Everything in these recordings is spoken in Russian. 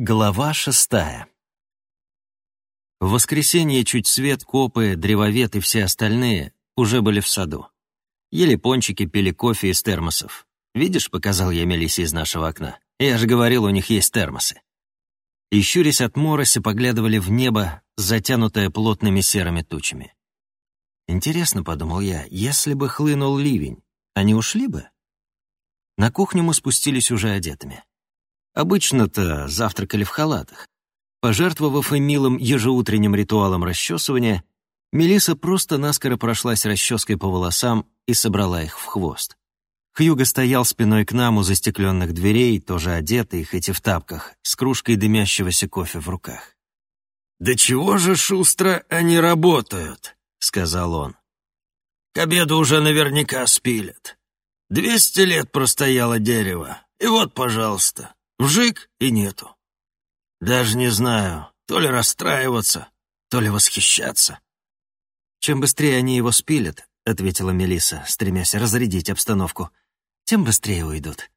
Глава шестая. В воскресенье чуть свет, копы, древовед и все остальные уже были в саду. Ели пончики, пили кофе из термосов. «Видишь», — показал я Мелисе из нашего окна. «Я же говорил, у них есть термосы». И щурясь от мороси, поглядывали в небо, затянутое плотными серыми тучами. «Интересно», — подумал я, — «если бы хлынул ливень, они ушли бы?» На кухню мы спустились уже одетыми. Обычно-то завтракали в халатах. Пожертвовав им милым ежеутренним ритуалом расчесывания, Мелиса просто наскоро прошлась расческой по волосам и собрала их в хвост. Хьюго стоял спиной к нам у застекленных дверей, тоже одетый, хоть и в тапках, с кружкой дымящегося кофе в руках. «Да чего же шустро они работают?» — сказал он. «К обеду уже наверняка спилят. Двести лет простояло дерево, и вот, пожалуйста, Вжик и нету. Даже не знаю, то ли расстраиваться, то ли восхищаться. «Чем быстрее они его спилят», — ответила Мелиса, стремясь разрядить обстановку, «тем быстрее уйдут».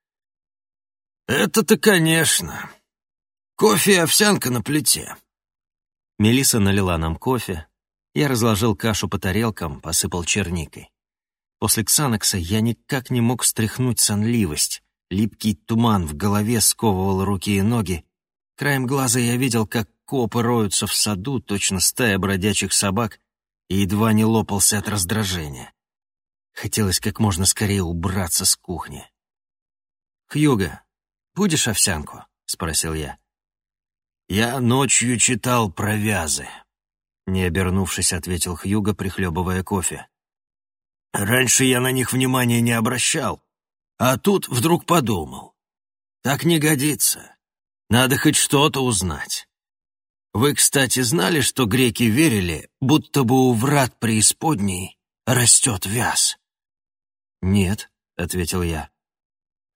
«Это-то, конечно. Кофе и овсянка на плите». Мелиса налила нам кофе. Я разложил кашу по тарелкам, посыпал черникой. После ксанокса я никак не мог стряхнуть сонливость. Липкий туман в голове сковывал руки и ноги. Краем глаза я видел, как копы роются в саду, точно стая бродячих собак, и едва не лопался от раздражения. Хотелось как можно скорее убраться с кухни. «Хьюга, будешь овсянку?» — спросил я. «Я ночью читал про вязы», — не обернувшись, ответил Хьюга, прихлебывая кофе. «Раньше я на них внимания не обращал, а тут вдруг подумал. Так не годится. Надо хоть что-то узнать. Вы, кстати, знали, что греки верили, будто бы у врат преисподней растет вяз? «Нет», — ответил я.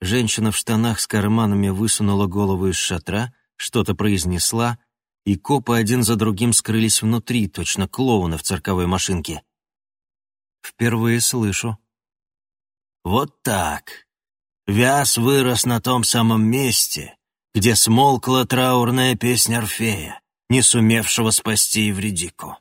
Женщина в штанах с карманами высунула голову из шатра, что-то произнесла, и копы один за другим скрылись внутри, точно клоуны в цирковой машинке. «Впервые слышу». «Вот так. Вяз вырос на том самом месте, где смолкла траурная песня Орфея, не сумевшего спасти Евредику.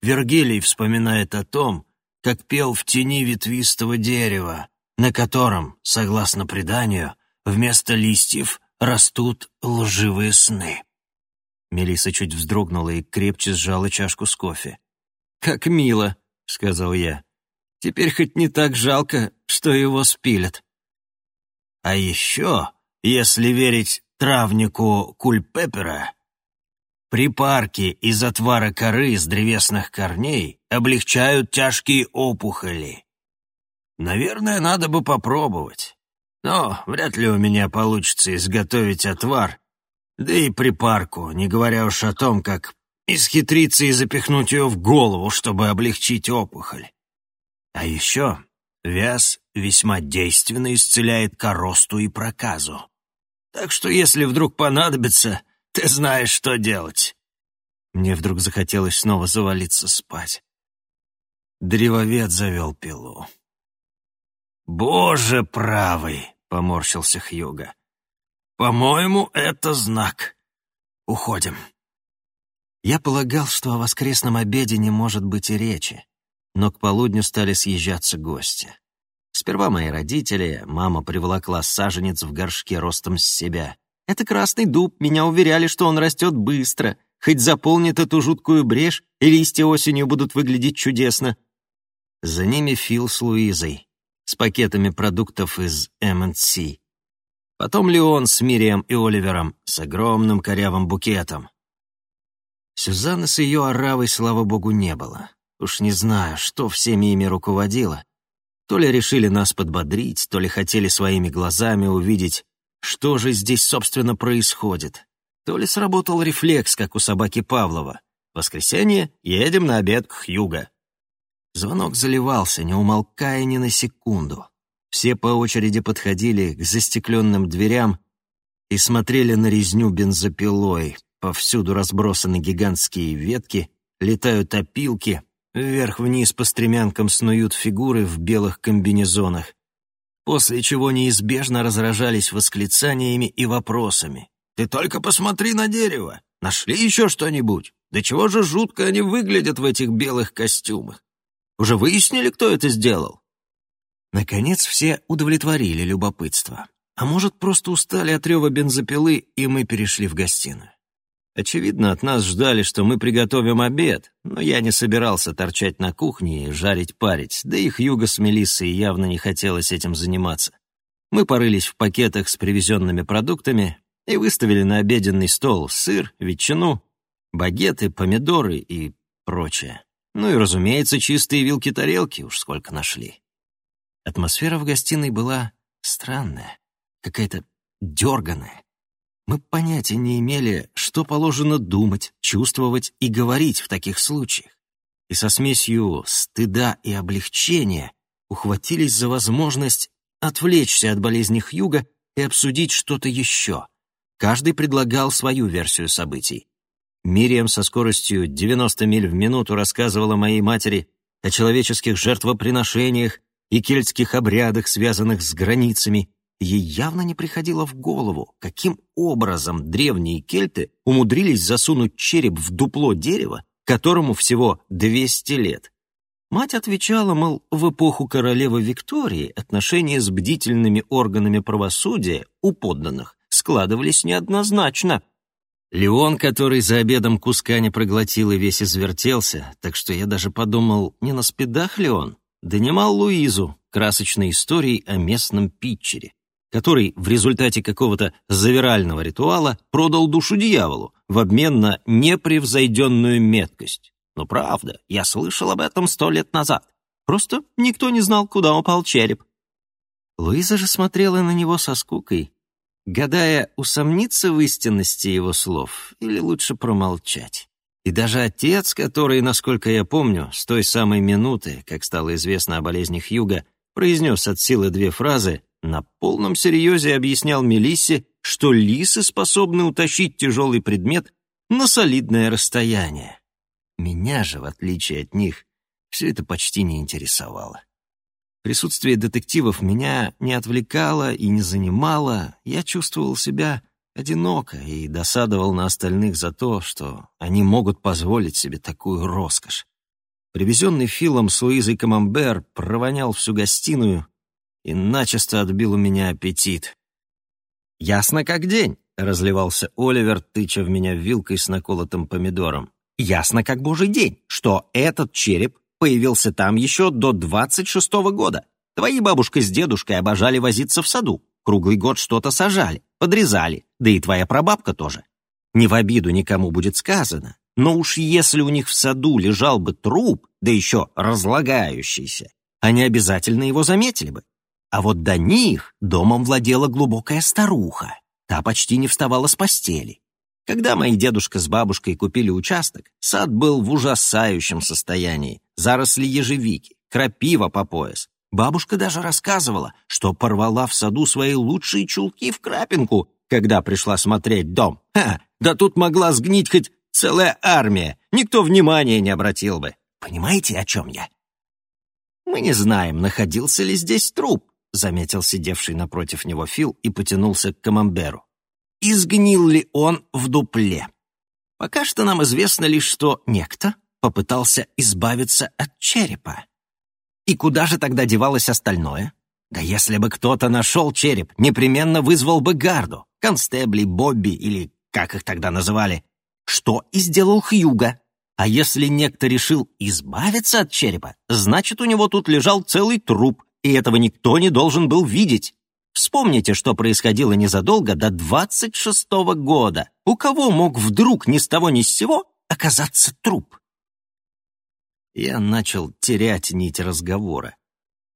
Вергилий вспоминает о том, как пел в тени ветвистого дерева, на котором, согласно преданию, вместо листьев растут лживые сны. Мелиса чуть вздрогнула и крепче сжала чашку с кофе. «Как мило», — сказал я. «Теперь хоть не так жалко, что его спилят». А еще, если верить травнику Кульпепера, припарки из отвара коры из древесных корней облегчают тяжкие опухоли. Наверное, надо бы попробовать. Но вряд ли у меня получится изготовить отвар, да и припарку, не говоря уж о том, как исхитриться и запихнуть ее в голову, чтобы облегчить опухоль. А еще Вяз весьма действенно исцеляет коросту и проказу. Так что если вдруг понадобится, ты знаешь, что делать. Мне вдруг захотелось снова завалиться спать. Древовед завел пилу. «Боже правый!» — поморщился Хьюга. «По-моему, это знак. Уходим». Я полагал, что о воскресном обеде не может быть и речи но к полудню стали съезжаться гости. Сперва мои родители, мама приволокла саженец в горшке ростом с себя. Это красный дуб, меня уверяли, что он растет быстро, хоть заполнит эту жуткую брешь, и листья осенью будут выглядеть чудесно. За ними Фил с Луизой, с пакетами продуктов из M&C. Потом Леон с Мирием и Оливером с огромным корявым букетом. Сюзанны с ее оравой, слава богу, не было. Уж не знаю, что всеми ими руководило. То ли решили нас подбодрить, то ли хотели своими глазами увидеть, что же здесь, собственно, происходит. То ли сработал рефлекс, как у собаки Павлова. Воскресенье, едем на обед к Хьюго. Звонок заливался, не умолкая ни на секунду. Все по очереди подходили к застекленным дверям и смотрели на резню бензопилой. Повсюду разбросаны гигантские ветки, летают опилки, Вверх-вниз по стремянкам снуют фигуры в белых комбинезонах, после чего неизбежно разражались восклицаниями и вопросами. Ты только посмотри на дерево. Нашли еще что-нибудь? Да чего же жутко они выглядят в этих белых костюмах? Уже выяснили, кто это сделал?» Наконец все удовлетворили любопытство. А может, просто устали от рева бензопилы, и мы перешли в гостиную. Очевидно, от нас ждали, что мы приготовим обед, но я не собирался торчать на кухне и жарить-парить, да их юга с Мелиссой явно не хотелось этим заниматься. Мы порылись в пакетах с привезенными продуктами и выставили на обеденный стол сыр, ветчину, багеты, помидоры и прочее. Ну и, разумеется, чистые вилки-тарелки уж сколько нашли. Атмосфера в гостиной была странная, какая-то дерганая. Мы понятия не имели, что положено думать, чувствовать и говорить в таких случаях. И со смесью стыда и облегчения ухватились за возможность отвлечься от болезни Хьюга и обсудить что-то еще. Каждый предлагал свою версию событий. Мириам со скоростью 90 миль в минуту рассказывала моей матери о человеческих жертвоприношениях и кельтских обрядах, связанных с границами, Ей явно не приходило в голову, каким образом древние кельты умудрились засунуть череп в дупло дерева, которому всего 200 лет. Мать отвечала, мол, в эпоху королевы Виктории отношения с бдительными органами правосудия у подданных складывались неоднозначно. Леон, который за обедом куска не проглотил и весь извертелся, так что я даже подумал, не на спидах ли он, донимал Луизу красочной историей о местном питчере который в результате какого-то завирального ритуала продал душу дьяволу в обмен на непревзойденную меткость. Но правда, я слышал об этом сто лет назад. Просто никто не знал, куда упал череп. Луиза же смотрела на него со скукой, гадая, усомниться в истинности его слов или лучше промолчать. И даже отец, который, насколько я помню, с той самой минуты, как стало известно о болезнях Юга, произнес от силы две фразы, на полном серьезе объяснял Мелиссе, что лисы способны утащить тяжелый предмет на солидное расстояние. Меня же, в отличие от них, все это почти не интересовало. Присутствие детективов меня не отвлекало и не занимало, я чувствовал себя одиноко и досадовал на остальных за то, что они могут позволить себе такую роскошь. Привезенный Филом с Луизой Камамбер провонял всю гостиную, и начисто отбил у меня аппетит. «Ясно как день», — разливался Оливер, тыча в меня вилкой с наколотым помидором. «Ясно как божий день, что этот череп появился там еще до двадцать шестого года. Твои бабушка с дедушкой обожали возиться в саду. Круглый год что-то сажали, подрезали, да и твоя прабабка тоже. Не в обиду никому будет сказано, но уж если у них в саду лежал бы труп, да еще разлагающийся, они обязательно его заметили бы. А вот до них домом владела глубокая старуха. Та почти не вставала с постели. Когда мои дедушка с бабушкой купили участок, сад был в ужасающем состоянии. Заросли ежевики, крапива по пояс. Бабушка даже рассказывала, что порвала в саду свои лучшие чулки в крапинку, когда пришла смотреть дом. Ха, да тут могла сгнить хоть целая армия, никто внимания не обратил бы. Понимаете, о чем я? Мы не знаем, находился ли здесь труп, — заметил сидевший напротив него Фил и потянулся к камамберу. «Изгнил ли он в дупле? Пока что нам известно лишь, что некто попытался избавиться от черепа. И куда же тогда девалось остальное? Да если бы кто-то нашел череп, непременно вызвал бы гарду, констебли, Бобби или как их тогда называли. Что и сделал Хьюга. А если некто решил избавиться от черепа, значит, у него тут лежал целый труп, и этого никто не должен был видеть. Вспомните, что происходило незадолго до 26-го года. У кого мог вдруг ни с того ни с сего оказаться труп? Я начал терять нить разговора.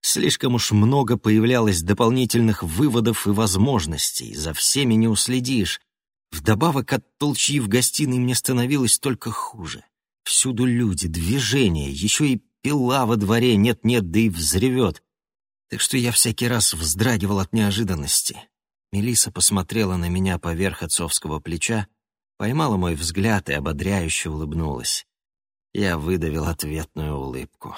Слишком уж много появлялось дополнительных выводов и возможностей, за всеми не уследишь. Вдобавок от толчьи в гостиной мне становилось только хуже. Всюду люди, движения, еще и пила во дворе нет-нет, да и взревет так что я всякий раз вздрагивал от неожиданности. Мелиса посмотрела на меня поверх отцовского плеча, поймала мой взгляд и ободряюще улыбнулась. Я выдавил ответную улыбку.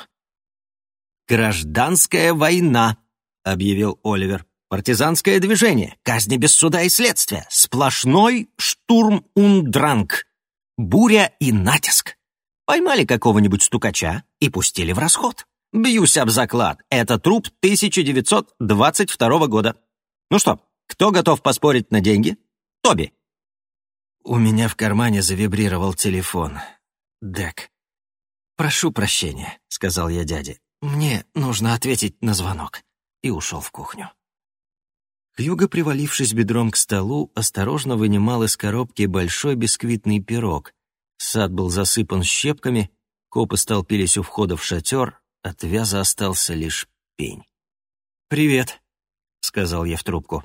«Гражданская война!» — объявил Оливер. партизанское движение, казни без суда и следствия, сплошной штурм ундранг, буря и натиск. Поймали какого-нибудь стукача и пустили в расход. Бьюсь об заклад, это труп 1922 года. Ну что, кто готов поспорить на деньги? Тоби. У меня в кармане завибрировал телефон. Дек. «Прошу прощения», — сказал я дяде. «Мне нужно ответить на звонок». И ушел в кухню. Хьюго, привалившись бедром к столу, осторожно вынимал из коробки большой бисквитный пирог. Сад был засыпан щепками, копы столпились у входа в шатер, от вяза остался лишь пень. «Привет», — сказал я в трубку.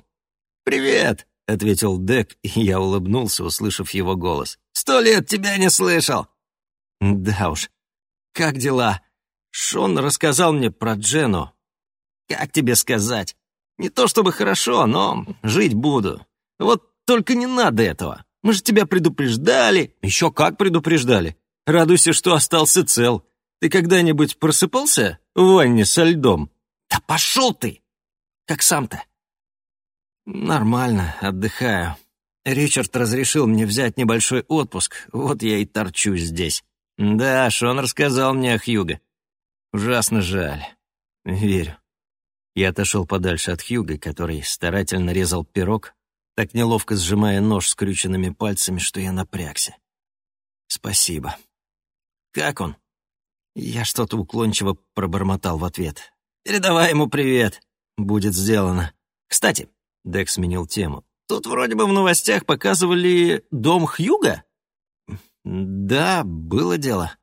«Привет», — ответил Дек, и я улыбнулся, услышав его голос. «Сто лет тебя не слышал!» «Да уж. Как дела? Шон рассказал мне про Джену. Как тебе сказать? Не то чтобы хорошо, но жить буду. Вот только не надо этого. Мы же тебя предупреждали. Еще как предупреждали. Радуйся, что остался цел. Ты когда-нибудь просыпался в ванне со льдом? Да пошел ты! Как сам-то? Нормально, отдыхаю. Ричард разрешил мне взять небольшой отпуск, вот я и торчу здесь. Да, Шон рассказал мне о Хьюго. Ужасно жаль. Верю. Я отошел подальше от Хьюга, который старательно резал пирог, так неловко сжимая нож скрюченными пальцами, что я напрягся. «Спасибо». «Как он?» Я что-то уклончиво пробормотал в ответ. «Передавай ему привет. Будет сделано. Кстати», — Дек сменил тему, «тут вроде бы в новостях показывали дом Хьюга?» «Да, было дело».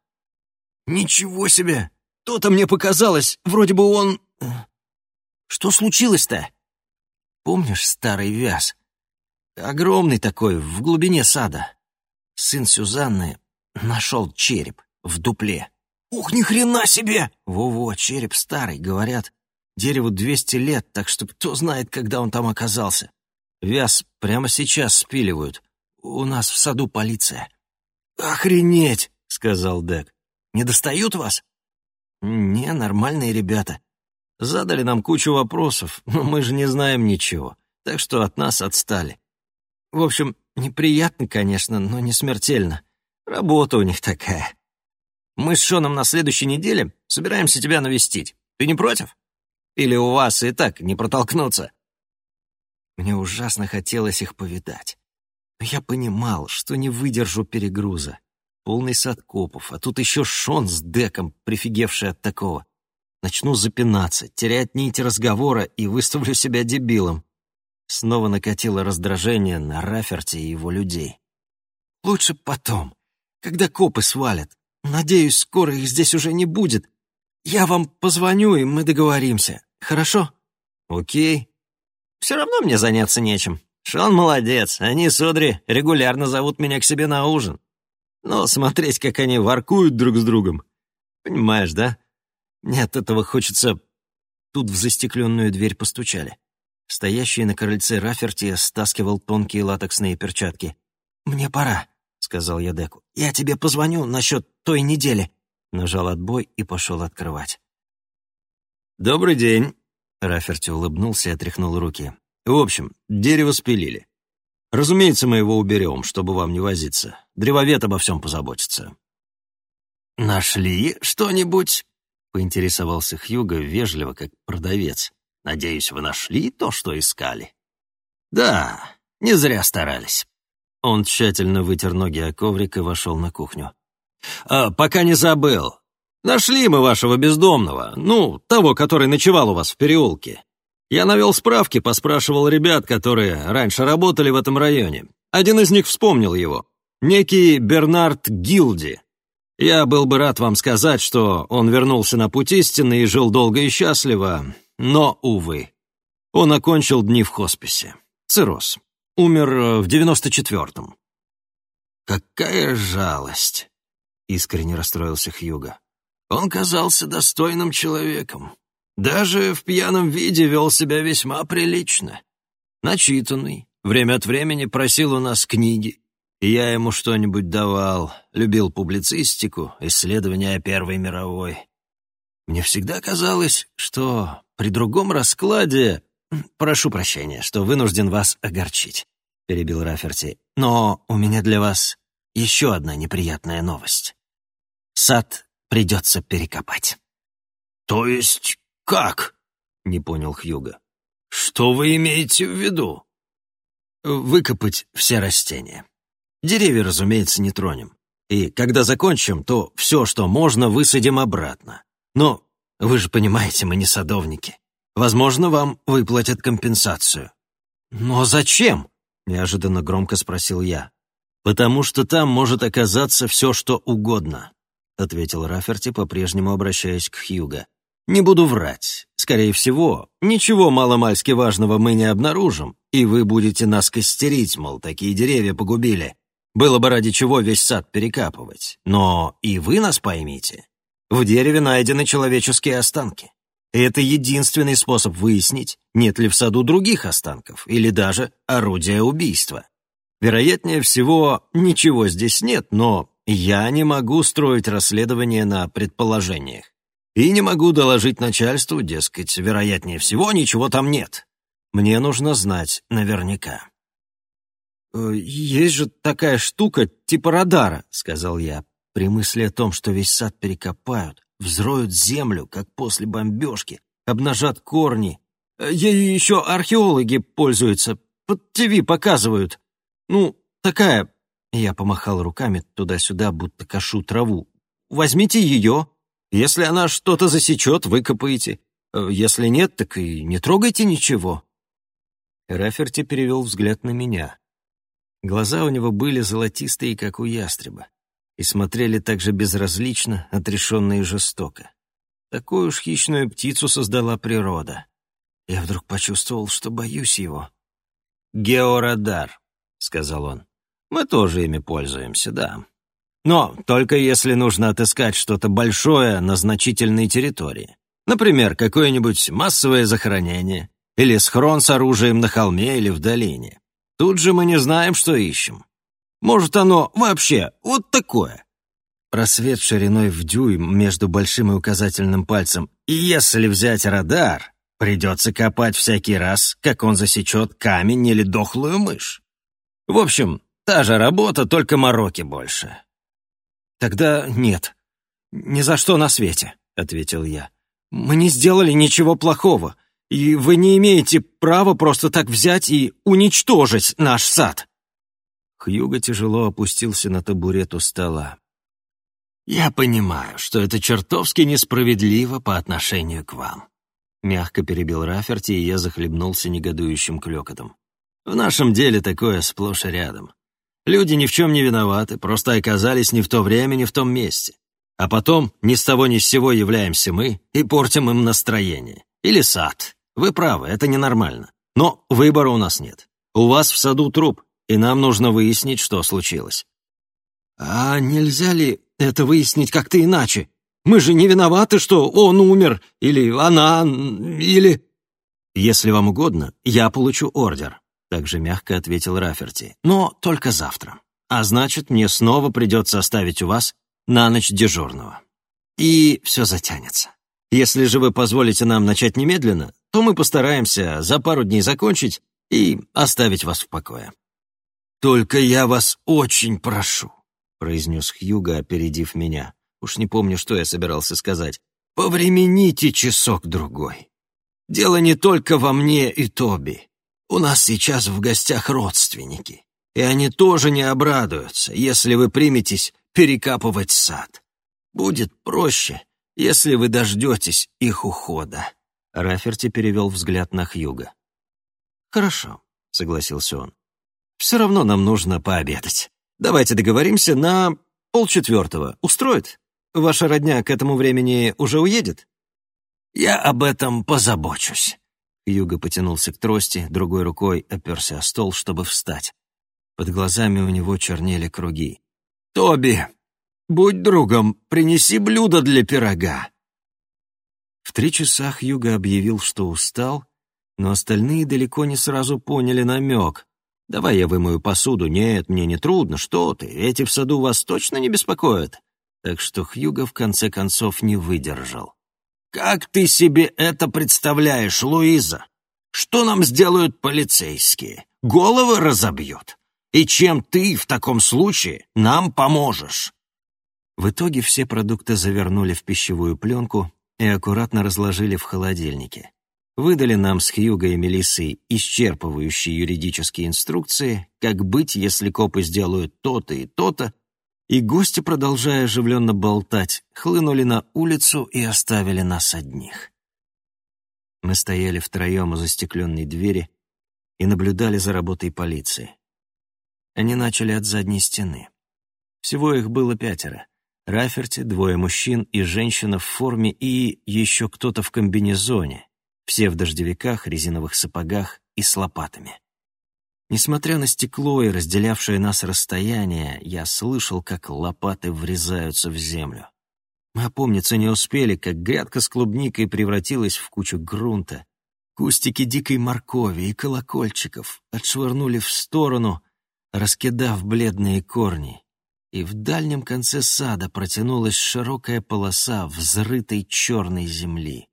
«Ничего себе! То-то мне показалось, вроде бы он...» Что случилось-то? Помнишь старый вяз? Огромный такой, в глубине сада. Сын Сюзанны нашел череп в дупле. Ух, ни хрена себе! Во-во, череп старый, говорят. Дереву 200 лет, так что кто знает, когда он там оказался. Вяз прямо сейчас спиливают. У нас в саду полиция. «Охренеть!» — сказал Дек. «Не достают вас?» «Не, нормальные ребята. Задали нам кучу вопросов, но мы же не знаем ничего, так что от нас отстали. В общем, неприятно, конечно, но не смертельно. Работа у них такая. Мы с Шоном на следующей неделе собираемся тебя навестить. Ты не против? Или у вас и так не протолкнуться?» Мне ужасно хотелось их повидать. Но я понимал, что не выдержу перегруза. Полный сад копов, а тут еще Шон с Деком, прифигевший от такого. Начну запинаться, терять нити разговора и выставлю себя дебилом. Снова накатило раздражение на Раферти и его людей. Лучше потом, когда копы свалят. Надеюсь, скоро их здесь уже не будет. Я вам позвоню, и мы договоримся. Хорошо? Окей. Все равно мне заняться нечем. Шон молодец, они с Одри регулярно зовут меня к себе на ужин. Но смотреть, как они воркуют друг с другом. Понимаешь, да? Мне от этого хочется... Тут в застекленную дверь постучали. Стоящий на крыльце Раферти стаскивал тонкие латексные перчатки. «Мне пора», — сказал я Деку. «Я тебе позвоню насчет той недели». Нажал отбой и пошел открывать. «Добрый день», — Раферти улыбнулся и отряхнул руки. «В общем, дерево спилили. Разумеется, мы его уберем, чтобы вам не возиться. Древовед обо всем позаботится». «Нашли что-нибудь?» поинтересовался Хьюго вежливо, как продавец. «Надеюсь, вы нашли то, что искали?» «Да, не зря старались». Он тщательно вытер ноги о коврик и вошел на кухню. «А, пока не забыл. Нашли мы вашего бездомного, ну, того, который ночевал у вас в переулке. Я навел справки, поспрашивал ребят, которые раньше работали в этом районе. Один из них вспомнил его. Некий Бернард Гилди. Я был бы рад вам сказать, что он вернулся на путь истины и жил долго и счастливо, но, увы, он окончил дни в хосписе. Цирроз. Умер э, в девяносто четвертом. «Какая жалость!» — искренне расстроился Хьюго. «Он казался достойным человеком. Даже в пьяном виде вел себя весьма прилично. Начитанный, время от времени просил у нас книги, я ему что-нибудь давал, любил публицистику, исследования о Первой мировой. Мне всегда казалось, что при другом раскладе прошу прощения, что вынужден вас огорчить», — перебил Раферти. «Но у меня для вас еще одна неприятная новость. Сад придется перекопать». «То есть как?» — не понял Хьюга. «Что вы имеете в виду?» «Выкопать все растения. Деревья, разумеется, не тронем. И когда закончим, то все, что можно, высадим обратно. Но вы же понимаете, мы не садовники. Возможно, вам выплатят компенсацию». «Но зачем?» — неожиданно громко спросил я. «Потому что там может оказаться все, что угодно», — ответил Раферти, по-прежнему обращаясь к Хьюго. «Не буду врать. Скорее всего, ничего маломальски важного мы не обнаружим, и вы будете нас костерить, мол, такие деревья погубили. Было бы ради чего весь сад перекапывать. Но и вы нас поймите. В дереве найдены человеческие останки. Это единственный способ выяснить, нет ли в саду других останков или даже орудия убийства. Вероятнее всего, ничего здесь нет, но я не могу строить расследование на предположениях. И не могу доложить начальству, дескать, вероятнее всего, ничего там нет. Мне нужно знать наверняка. «Э, «Есть же такая штука, типа радара», — сказал я, при мысли о том, что весь сад перекопают, взроют землю, как после бомбежки, обнажат корни. Э, ею еще археологи пользуются, под ТВ показывают. Ну, такая...» Я помахал руками туда-сюда, будто кашу траву. «Возьмите ее. Если она что-то засечет, выкопаете. Э, если нет, так и не трогайте ничего». Раферти перевел взгляд на меня. Глаза у него были золотистые, как у ястреба, и смотрели так же безразлично, отрешенно и жестоко. Такую уж хищную птицу создала природа. Я вдруг почувствовал, что боюсь его. «Георадар», — сказал он. «Мы тоже ими пользуемся, да. Но только если нужно отыскать что-то большое на значительной территории. Например, какое-нибудь массовое захоронение или схрон с оружием на холме или в долине. Тут же мы не знаем, что ищем. Может, оно вообще вот такое. Просвет шириной в дюйм между большим и указательным пальцем. И если взять радар, придется копать всякий раз, как он засечет камень или дохлую мышь. В общем, та же работа, только мороки больше. «Тогда нет. Ни за что на свете», — ответил я. «Мы не сделали ничего плохого и вы не имеете права просто так взять и уничтожить наш сад». Хьюго тяжело опустился на табурет у стола. «Я понимаю, что это чертовски несправедливо по отношению к вам», мягко перебил Раферти, и я захлебнулся негодующим клёкотом. «В нашем деле такое сплошь и рядом. Люди ни в чем не виноваты, просто оказались не в то время, не в том месте. А потом ни с того ни с сего являемся мы и портим им настроение. Или сад, вы правы, это ненормально. Но выбора у нас нет. У вас в саду труп, и нам нужно выяснить, что случилось». «А нельзя ли это выяснить как-то иначе? Мы же не виноваты, что он умер, или она, или...» «Если вам угодно, я получу ордер», — также мягко ответил Раферти. «Но только завтра. А значит, мне снова придется оставить у вас на ночь дежурного. И все затянется. Если же вы позволите нам начать немедленно, то мы постараемся за пару дней закончить и оставить вас в покое». «Только я вас очень прошу», — произнес Хьюго, опередив меня. Уж не помню, что я собирался сказать. «Повремените часок-другой. Дело не только во мне и Тоби. У нас сейчас в гостях родственники, и они тоже не обрадуются, если вы приметесь перекапывать сад. Будет проще, если вы дождетесь их ухода». Раферти перевел взгляд на Хьюга. «Хорошо», — согласился он. «Все равно нам нужно пообедать. Давайте договоримся на полчетвертого. Устроит? Ваша родня к этому времени уже уедет?» «Я об этом позабочусь». Хьюго потянулся к трости, другой рукой оперся о стол, чтобы встать. Под глазами у него чернели круги. «Тоби, будь другом, принеси блюдо для пирога. В три часа Хьюго объявил, что устал, но остальные далеко не сразу поняли намек. «Давай я вымою посуду. Нет, мне не трудно. Что ты? Эти в саду вас точно не беспокоят?» Так что Хьюго в конце концов не выдержал. «Как ты себе это представляешь, Луиза? Что нам сделают полицейские? Головы разобьют. И чем ты в таком случае нам поможешь?» В итоге все продукты завернули в пищевую пленку и аккуратно разложили в холодильнике. Выдали нам с Хьюго и Мелиссой исчерпывающие юридические инструкции, как быть, если копы сделают то-то и то-то, и гости, продолжая оживленно болтать, хлынули на улицу и оставили нас одних. Мы стояли втроем у застекленной двери и наблюдали за работой полиции. Они начали от задней стены. Всего их было пятеро. Раферти, двое мужчин и женщина в форме и еще кто-то в комбинезоне, все в дождевиках, резиновых сапогах и с лопатами. Несмотря на стекло и разделявшее нас расстояние, я слышал, как лопаты врезаются в землю. Мы опомниться не успели, как грядка с клубникой превратилась в кучу грунта. Кустики дикой моркови и колокольчиков отшвырнули в сторону, раскидав бледные корни. И в дальнем конце сада протянулась широкая полоса взрытой черной земли.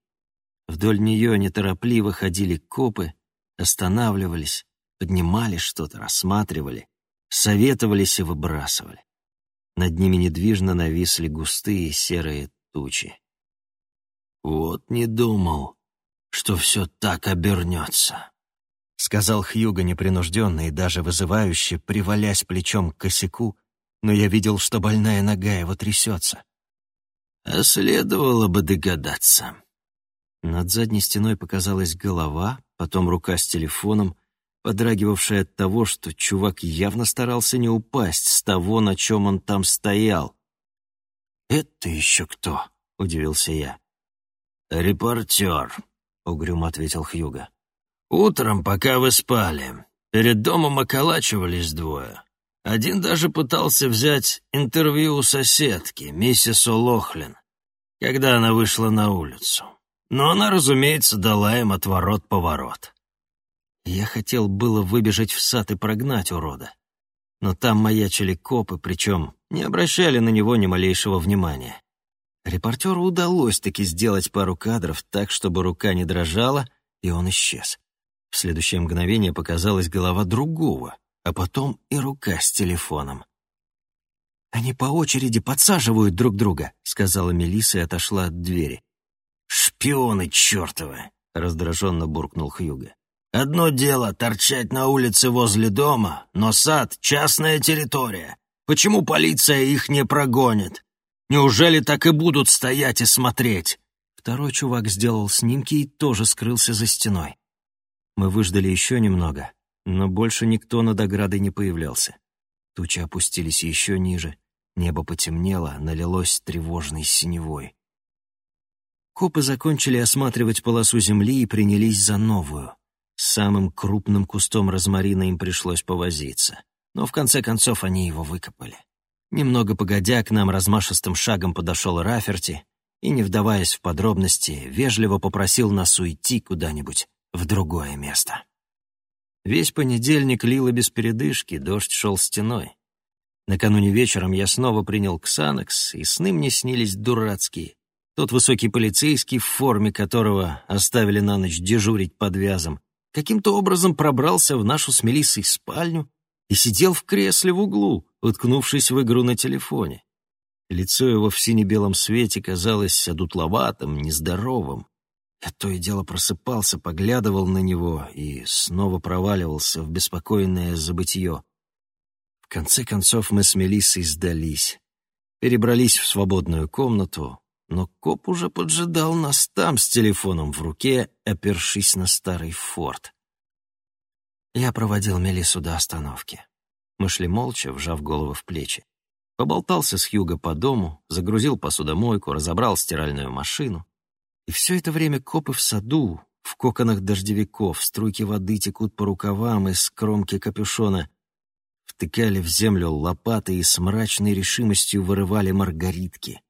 Вдоль нее неторопливо ходили копы, останавливались, поднимали что-то, рассматривали, советовались и выбрасывали. Над ними недвижно нависли густые серые тучи. «Вот не думал, что все так обернется», — сказал Хьюго непринужденно и даже вызывающе, привалясь плечом к косяку, но я видел, что больная нога его трясется. «А следовало бы догадаться». Над задней стеной показалась голова, потом рука с телефоном, подрагивавшая от того, что чувак явно старался не упасть с того, на чем он там стоял. «Это еще кто?» — удивился я. «Репортер», — угрюмо ответил Хьюга. «Утром, пока вы спали, перед домом околачивались двое. Один даже пытался взять интервью у соседки, миссис О'Лохлин, когда она вышла на улицу. Но она, разумеется, дала им отворот-поворот. Я хотел было выбежать в сад и прогнать урода. Но там маячили копы, причем не обращали на него ни малейшего внимания. Репортеру удалось таки сделать пару кадров так, чтобы рука не дрожала, и он исчез. В следующее мгновение показалась голова другого, а потом и рука с телефоном. «Они по очереди подсаживают друг друга», — сказала Мелисса и отошла от двери. «Шпионы чертовы!» — раздраженно буркнул Хьюга. Одно дело торчать на улице возле дома, но сад — частная территория. Почему полиция их не прогонит? Неужели так и будут стоять и смотреть?» Второй чувак сделал снимки и тоже скрылся за стеной. Мы выждали еще немного, но больше никто над оградой не появлялся. Тучи опустились еще ниже, небо потемнело, налилось тревожной синевой. Копы закончили осматривать полосу земли и принялись за новую — с самым крупным кустом розмарина им пришлось повозиться. Но в конце концов они его выкопали. Немного погодя, к нам размашистым шагом подошел Раферти и, не вдаваясь в подробности, вежливо попросил нас уйти куда-нибудь в другое место. Весь понедельник лило без передышки, дождь шел стеной. Накануне вечером я снова принял Ксанакс, и сны мне снились дурацкие. Тот высокий полицейский, в форме которого оставили на ночь дежурить под вязом, каким-то образом пробрался в нашу с Мелиссой спальню и сидел в кресле в углу, уткнувшись в игру на телефоне. Лицо его в сине-белом свете казалось одутловатым, нездоровым. Я то и дело просыпался, поглядывал на него и снова проваливался в беспокойное забытье. В конце концов мы с Мелиссой сдались, перебрались в свободную комнату, но коп уже поджидал нас там с телефоном в руке, опершись на старый форт. Я проводил Мелису до остановки. Мы шли молча, вжав голову в плечи. Поболтался с Хьюго по дому, загрузил посудомойку, разобрал стиральную машину. И все это время копы в саду, в коконах дождевиков, струйки воды текут по рукавам из кромки капюшона, втыкали в землю лопаты и с мрачной решимостью вырывали маргаритки.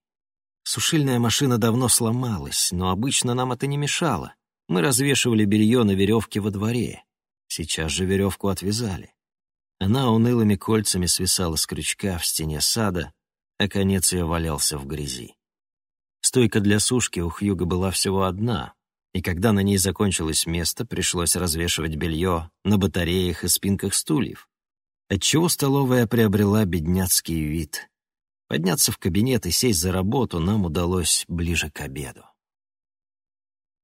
Сушильная машина давно сломалась, но обычно нам это не мешало. Мы развешивали белье на веревке во дворе. Сейчас же веревку отвязали. Она унылыми кольцами свисала с крючка в стене сада, а конец ее валялся в грязи. Стойка для сушки у Хьюга была всего одна, И когда на ней закончилось место, пришлось развешивать белье на батареях и спинках стульев, отчего столовая приобрела бедняцкий вид. Подняться в кабинет и сесть за работу нам удалось ближе к обеду.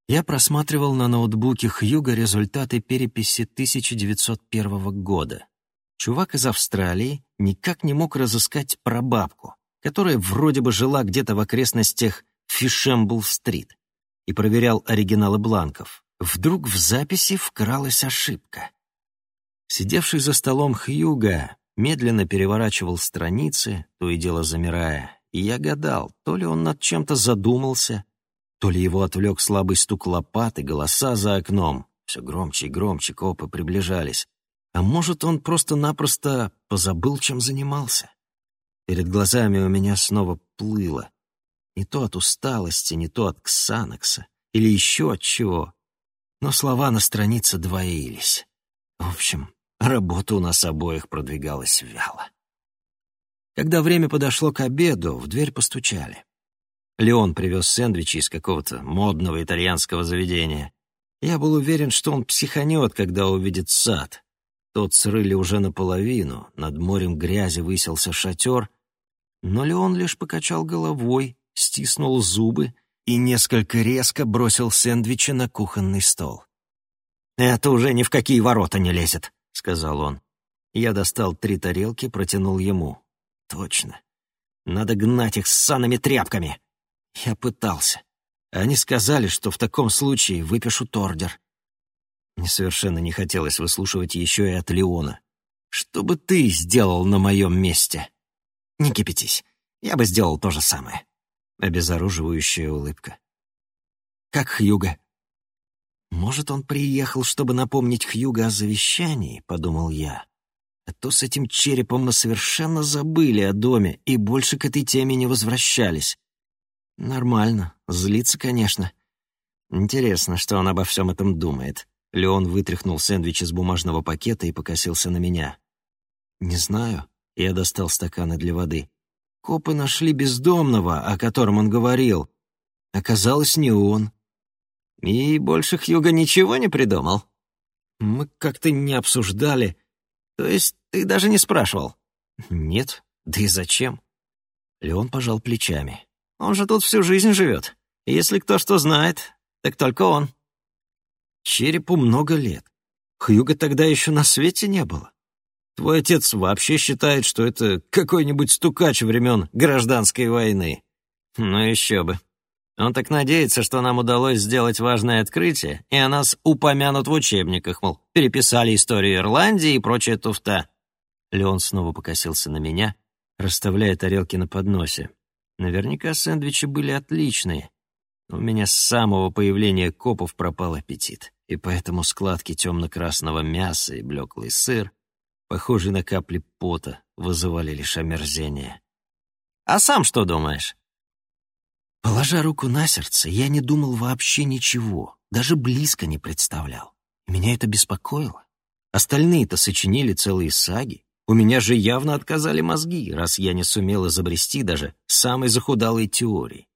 Я просматривал на ноутбуке Хьюга результаты переписи 1901 года. Чувак из Австралии никак не мог разыскать прабабку, которая вроде бы жила где-то в окрестностях Фишембл-стрит, и проверял оригиналы бланков. Вдруг в записи вкралась ошибка. Сидевший за столом Хьюга медленно переворачивал страницы, то и дело замирая, и я гадал, то ли он над чем-то задумался, то ли его отвлек слабый стук лопат и голоса за окном. Все громче и громче копы приближались. А может, он просто-напросто позабыл, чем занимался? Перед глазами у меня снова плыло. Не то от усталости, не то от ксанокса, или еще от чего. Но слова на странице двоились. В общем, работа у нас обоих продвигалась вяло. Когда время подошло к обеду, в дверь постучали. Леон привез сэндвичи из какого-то модного итальянского заведения. Я был уверен, что он психанет, когда увидит сад. Тот срыли уже наполовину, над морем грязи высился шатер, но Леон лишь покачал головой, стиснул зубы и несколько резко бросил сэндвичи на кухонный стол. «Это уже ни в какие ворота не лезет», — сказал он. Я достал три тарелки, протянул ему. «Точно. Надо гнать их с санными тряпками». Я пытался. Они сказали, что в таком случае выпишут ордер. Мне совершенно не хотелось выслушивать еще и от Леона. Что бы ты сделал на моем месте? Не кипятись. Я бы сделал то же самое. Обезоруживающая улыбка. Как Хьюга? Может, он приехал, чтобы напомнить Хьюга о завещании, подумал я. А то с этим черепом мы совершенно забыли о доме и больше к этой теме не возвращались. Нормально. Злится, конечно. Интересно, что он обо всем этом думает. Леон вытряхнул сэндвич из бумажного пакета и покосился на меня. «Не знаю». Я достал стаканы для воды. Копы нашли бездомного, о котором он говорил. Оказалось, не он. И больше Хьюга ничего не придумал? Мы как-то не обсуждали. То есть ты даже не спрашивал? Нет. Да и зачем? Леон пожал плечами. Он же тут всю жизнь живет. если кто что знает, так только он. Черепу много лет. Хьюга тогда еще на свете не было. Твой отец вообще считает, что это какой-нибудь стукач времен гражданской войны. Ну еще бы. Он так надеется, что нам удалось сделать важное открытие, и о нас упомянут в учебниках, мол, переписали историю Ирландии и прочая туфта. Леон снова покосился на меня, расставляя тарелки на подносе. Наверняка сэндвичи были отличные. У меня с самого появления копов пропал аппетит, и поэтому складки темно-красного мяса и блеклый сыр, похожий на капли пота, вызывали лишь омерзение. «А сам что думаешь?» Положа руку на сердце, я не думал вообще ничего, даже близко не представлял. Меня это беспокоило. Остальные-то сочинили целые саги, у меня же явно отказали мозги, раз я не сумел изобрести даже самой захудалой теории.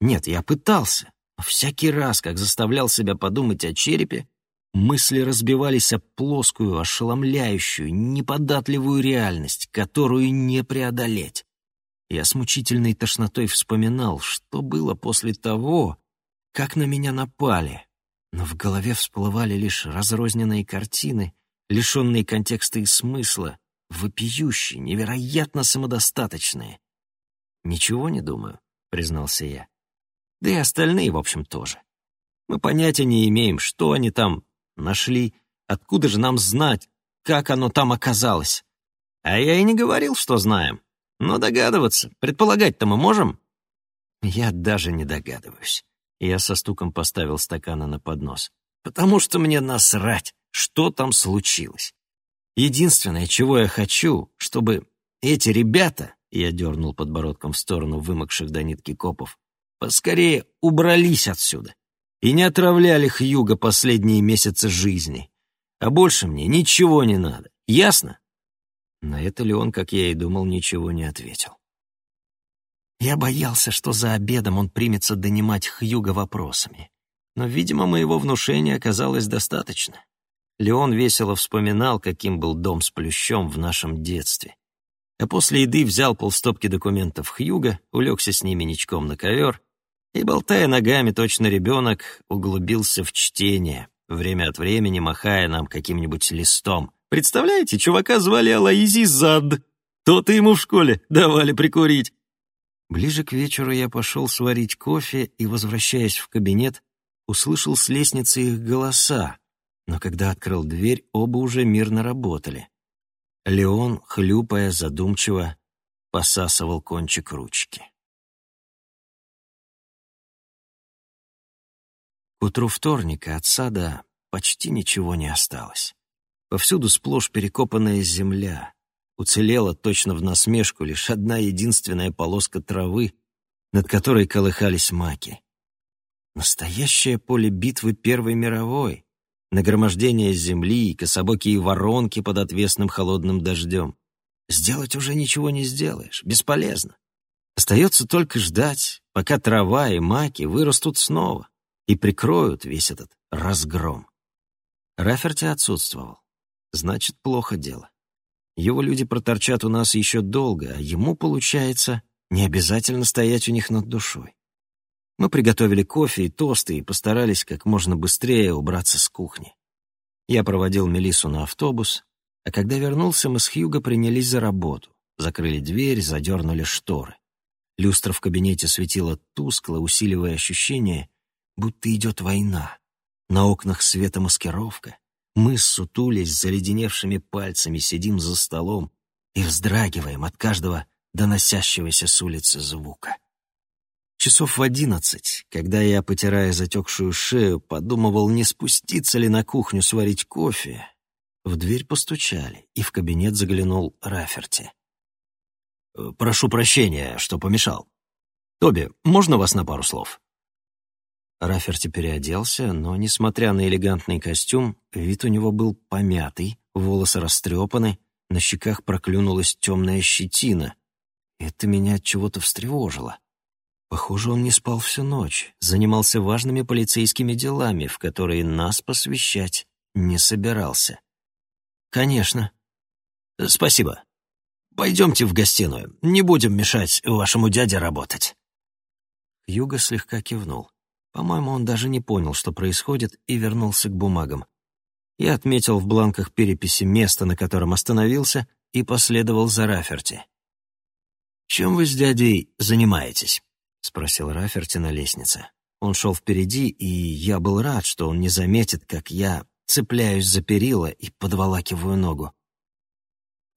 Нет, я пытался, но всякий раз, как заставлял себя подумать о черепе, мысли разбивались о плоскую, ошеломляющую, неподатливую реальность, которую не преодолеть. Я с мучительной тошнотой вспоминал, что было после того, как на меня напали, но в голове всплывали лишь разрозненные картины, лишенные контекста и смысла, вопиющие, невероятно самодостаточные. «Ничего не думаю», — признался я. «Да и остальные, в общем, тоже. Мы понятия не имеем, что они там нашли, откуда же нам знать, как оно там оказалось. А я и не говорил, что знаем. Но догадываться, предполагать-то мы можем?» «Я даже не догадываюсь». Я со стуком поставил стаканы на поднос. «Потому что мне насрать, что там случилось. Единственное, чего я хочу, чтобы эти ребята, я дернул подбородком в сторону вымокших до нитки копов, поскорее убрались отсюда и не отравляли Хьюга последние месяцы жизни. А больше мне ничего не надо. Ясно? На это ли он, как я и думал, ничего не ответил. Я боялся, что за обедом он примется донимать Хьюга вопросами. но, видимо, моего внушения оказалось достаточно. Леон весело вспоминал, каким был дом с плющом в нашем детстве. А после еды взял полстопки документов Хьюга, улегся с ними ничком на ковер и, болтая ногами, точно ребенок, углубился в чтение, время от времени махая нам каким-нибудь листом. «Представляете, чувака звали Алаизи Зад. То-то ему в школе давали прикурить». Ближе к вечеру я пошел сварить кофе и, возвращаясь в кабинет, услышал с лестницы их голоса, но когда открыл дверь, оба уже мирно работали. Леон, хлюпая задумчиво, посасывал кончик ручки. К утру вторника от сада почти ничего не осталось. Повсюду сплошь перекопанная земля. Уцелела точно в насмешку лишь одна единственная полоска травы, над которой колыхались маки. Настоящее поле битвы Первой мировой, нагромождение земли и кособокие воронки под отвесным холодным дождем. Сделать уже ничего не сделаешь, бесполезно. Остается только ждать, пока трава и маки вырастут снова и прикроют весь этот разгром. Раферти отсутствовал. Значит, плохо дело. Его люди проторчат у нас еще долго, а ему, получается, не обязательно стоять у них над душой. Мы приготовили кофе и тосты и постарались как можно быстрее убраться с кухни. Я проводил Мелису на автобус, а когда вернулся, мы с Хьюго принялись за работу. Закрыли дверь, задернули шторы. Люстра в кабинете светила тускло, усиливая ощущение, будто идет война. На окнах светомаскировка. Мы, сутулись, заледеневшими пальцами, сидим за столом и вздрагиваем от каждого доносящегося с улицы звука. Часов в одиннадцать, когда я, потирая затекшую шею, подумывал, не спуститься ли на кухню сварить кофе, в дверь постучали, и в кабинет заглянул Раферти. «Э, «Прошу прощения, что помешал. Тоби, можно вас на пару слов?» Раферти переоделся, но, несмотря на элегантный костюм, вид у него был помятый, волосы растрепаны, на щеках проклюнулась темная щетина. Это меня от чего-то встревожило. Похоже, он не спал всю ночь, занимался важными полицейскими делами, в которые нас посвящать не собирался. «Конечно». «Спасибо. Пойдемте в гостиную. Не будем мешать вашему дяде работать». Юга слегка кивнул. По-моему, он даже не понял, что происходит, и вернулся к бумагам. Я отметил в бланках переписи место, на котором остановился, и последовал за Раферти. «Чем вы с дядей занимаетесь?» — спросил Раферти на лестнице. Он шел впереди, и я был рад, что он не заметит, как я цепляюсь за перила и подволакиваю ногу.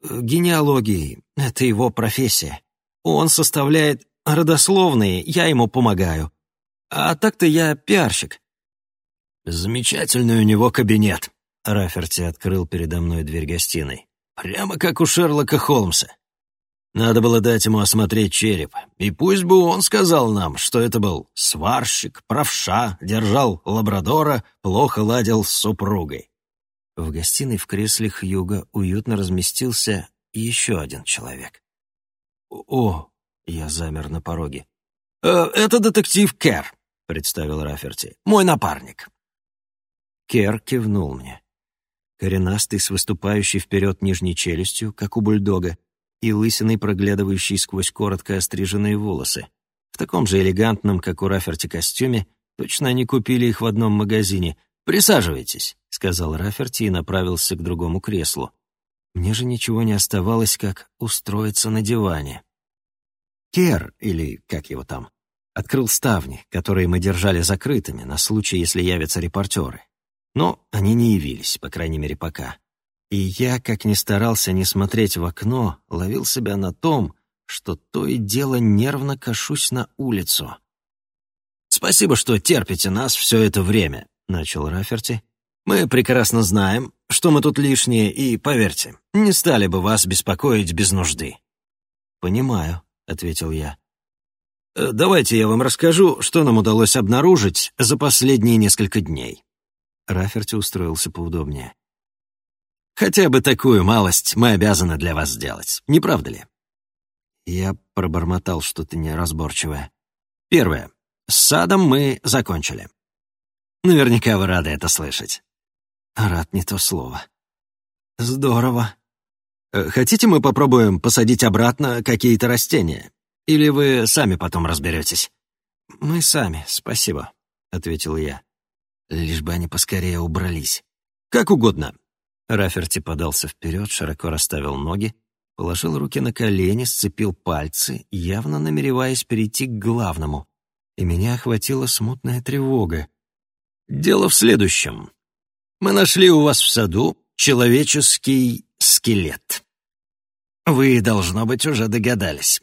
Генеалогией — это его профессия. Он составляет родословные, я ему помогаю. А так-то я пиарщик. Замечательный у него кабинет. Раферти открыл передо мной дверь гостиной. Прямо как у Шерлока Холмса. Надо было дать ему осмотреть череп, и пусть бы он сказал нам, что это был сварщик, правша, держал лабрадора, плохо ладил с супругой. В гостиной в кресле Хьюга уютно разместился еще один человек. «О!» — я замер на пороге. «Э, «Это детектив Кер», — представил Раферти. «Мой напарник». Кер кивнул мне. Коренастый, с выступающей вперед нижней челюстью, как у бульдога, и лысиной, проглядывающей сквозь коротко остриженные волосы. В таком же элегантном, как у Раферти, костюме, точно они купили их в одном магазине. «Присаживайтесь», — сказал Раферти и направился к другому креслу. Мне же ничего не оставалось, как устроиться на диване. Кер, или как его там, открыл ставни, которые мы держали закрытыми на случай, если явятся репортеры. Но они не явились, по крайней мере, пока. И я, как ни старался не смотреть в окно, ловил себя на том, что то и дело нервно кашусь на улицу. «Спасибо, что терпите нас все это время», — начал Раферти. «Мы прекрасно знаем, что мы тут лишние, и, поверьте, не стали бы вас беспокоить без нужды». «Понимаю», — ответил я. «Э, «Давайте я вам расскажу, что нам удалось обнаружить за последние несколько дней». Раферти устроился поудобнее. Хотя бы такую малость мы обязаны для вас сделать, не правда ли?» Я пробормотал что-то неразборчивое. Первое. С садом мы закончили. Наверняка вы рады это слышать». «Рад не то слово». «Здорово. Э, хотите, мы попробуем посадить обратно какие-то растения? Или вы сами потом разберетесь?» «Мы сами, спасибо», — ответил я. Лишь бы они поскорее убрались. «Как угодно». Раферти подался вперед, широко расставил ноги, положил руки на колени, сцепил пальцы, явно намереваясь перейти к главному. И меня охватила смутная тревога. «Дело в следующем. Мы нашли у вас в саду человеческий скелет. Вы, должно быть, уже догадались».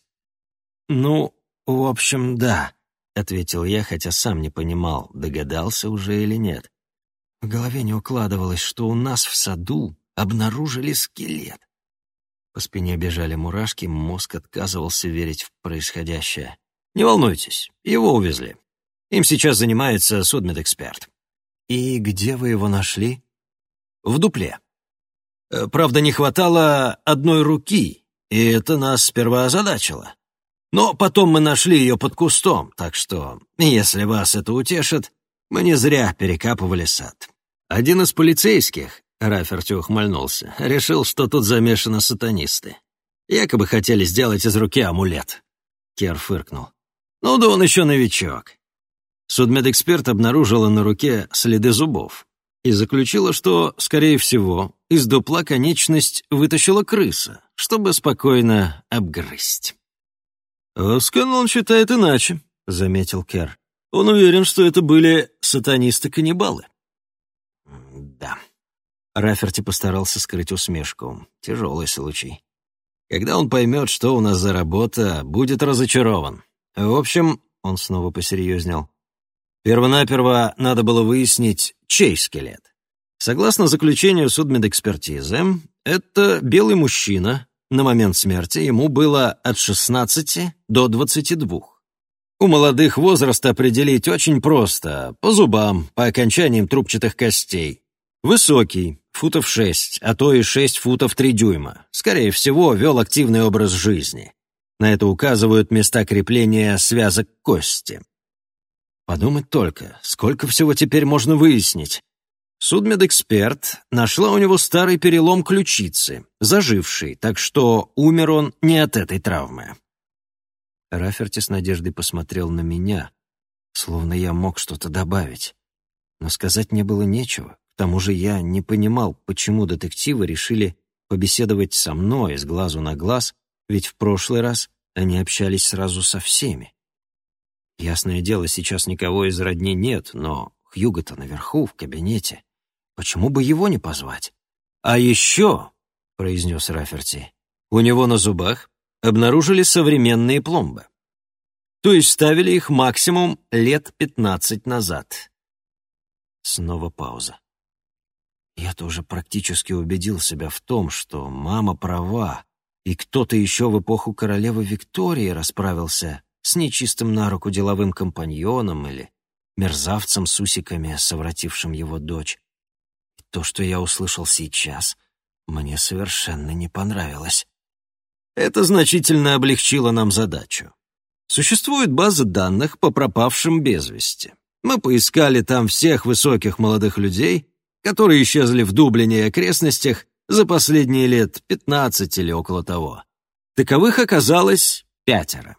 «Ну, в общем, да», — ответил я, хотя сам не понимал, догадался уже или нет. В голове не укладывалось, что у нас в саду обнаружили скелет. По спине бежали мурашки, мозг отказывался верить в происходящее. «Не волнуйтесь, его увезли. Им сейчас занимается судмедэксперт». «И где вы его нашли?» «В дупле. Э, правда, не хватало одной руки, и это нас сперва озадачило. Но потом мы нашли ее под кустом, так что, если вас это утешит, мы не зря перекапывали сад. Один из полицейских, Раферти ухмыльнулся, решил, что тут замешаны сатанисты. Якобы хотели сделать из руки амулет. Кер фыркнул. Ну да он еще новичок. Судмедэксперт обнаружила на руке следы зубов и заключила, что, скорее всего, из дупла конечность вытащила крыса, чтобы спокойно обгрызть. «Сканлон считает иначе», — заметил Кер. «Он уверен, что это были сатанисты-каннибалы». «Да». Раферти постарался скрыть усмешку. Тяжелый случай. Когда он поймет, что у нас за работа, будет разочарован. В общем, он снова посерьезнел. Первонаперво надо было выяснить, чей скелет. Согласно заключению судмедэкспертизы, это белый мужчина, на момент смерти ему было от 16 до 22. У молодых возраст определить очень просто, по зубам, по окончаниям трубчатых костей. Высокий, футов 6, а то и 6 футов 3 дюйма. Скорее всего, вел активный образ жизни. На это указывают места крепления связок кости. Подумать только, сколько всего теперь можно выяснить. Судмедэксперт нашла у него старый перелом ключицы, заживший, так что умер он не от этой травмы. Раферти с надеждой посмотрел на меня, словно я мог что-то добавить. Но сказать не было нечего. К тому же я не понимал, почему детективы решили побеседовать со мной с глазу на глаз, ведь в прошлый раз они общались сразу со всеми. Ясное дело, сейчас никого из родни нет, но Хьюго-то наверху, в кабинете. Почему бы его не позвать? А еще, — произнес Раферти, — у него на зубах обнаружили современные пломбы. То есть ставили их максимум лет пятнадцать назад. Снова пауза. Я тоже практически убедил себя в том, что мама права, и кто-то еще в эпоху королевы Виктории расправился с нечистым на руку деловым компаньоном или мерзавцем с усиками, совратившим его дочь. То, что я услышал сейчас, мне совершенно не понравилось. Это значительно облегчило нам задачу. Существует база данных по пропавшим без вести. Мы поискали там всех высоких молодых людей, которые исчезли в Дублине и окрестностях за последние лет 15 или около того. Таковых оказалось пятеро.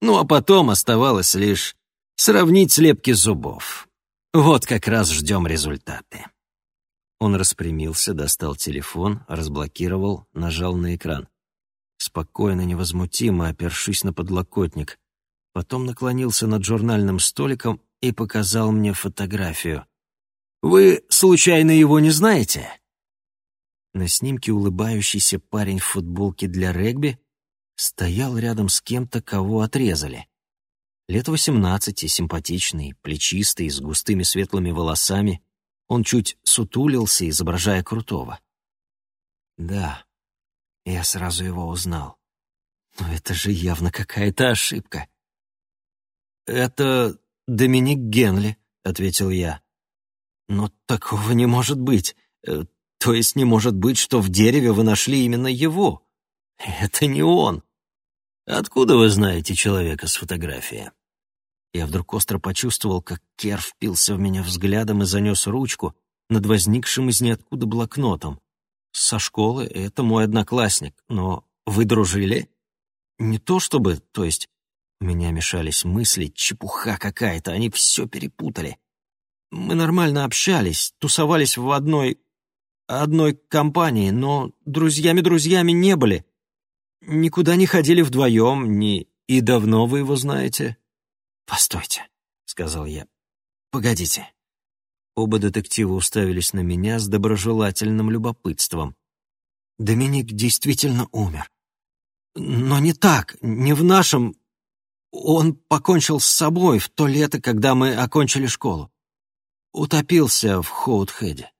Ну а потом оставалось лишь сравнить слепки зубов. Вот как раз ждем результаты. Он распрямился, достал телефон, разблокировал, нажал на экран. Спокойно, невозмутимо, опершись на подлокотник. Потом наклонился над журнальным столиком и показал мне фотографию. «Вы, случайно, его не знаете?» На снимке улыбающийся парень в футболке для регби стоял рядом с кем-то, кого отрезали. Лет восемнадцати, симпатичный, плечистый, с густыми светлыми волосами, он чуть сутулился, изображая крутого. Да, я сразу его узнал. Но это же явно какая-то ошибка. «Это Доминик Генли», — ответил я. «Но такого не может быть. Э, то есть не может быть, что в дереве вы нашли именно его. Это не он. Откуда вы знаете человека с фотографией?» Я вдруг остро почувствовал, как Кер впился в меня взглядом и занес ручку над возникшим из ниоткуда блокнотом. Со школы это мой одноклассник, но вы дружили? Не то чтобы, то есть... У меня мешались мысли, чепуха какая-то, они все перепутали. Мы нормально общались, тусовались в одной... одной компании, но друзьями-друзьями не были. Никуда не ходили вдвоем, ни... И давно вы его знаете? «Постойте», — сказал я. «Погодите». Оба детектива уставились на меня с доброжелательным любопытством. Доминик действительно умер. Но не так, не в нашем... Он покончил с собой в то лето, когда мы окончили школу. Утопился в Хоутхеде.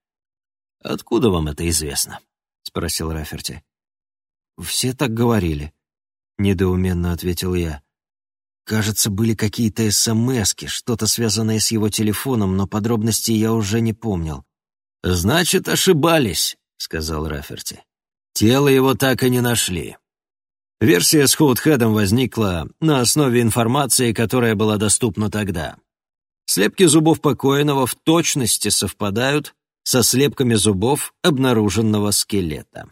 «Откуда вам это известно?» — спросил Раферти. «Все так говорили», — недоуменно ответил я. Кажется, были какие-то СМСки, что-то связанное с его телефоном, но подробностей я уже не помнил. «Значит, ошибались», — сказал Раферти. «Тело его так и не нашли. Версия с Хоутхедом возникла на основе информации, которая была доступна тогда. Слепки зубов покойного в точности совпадают со слепками зубов обнаруженного скелета.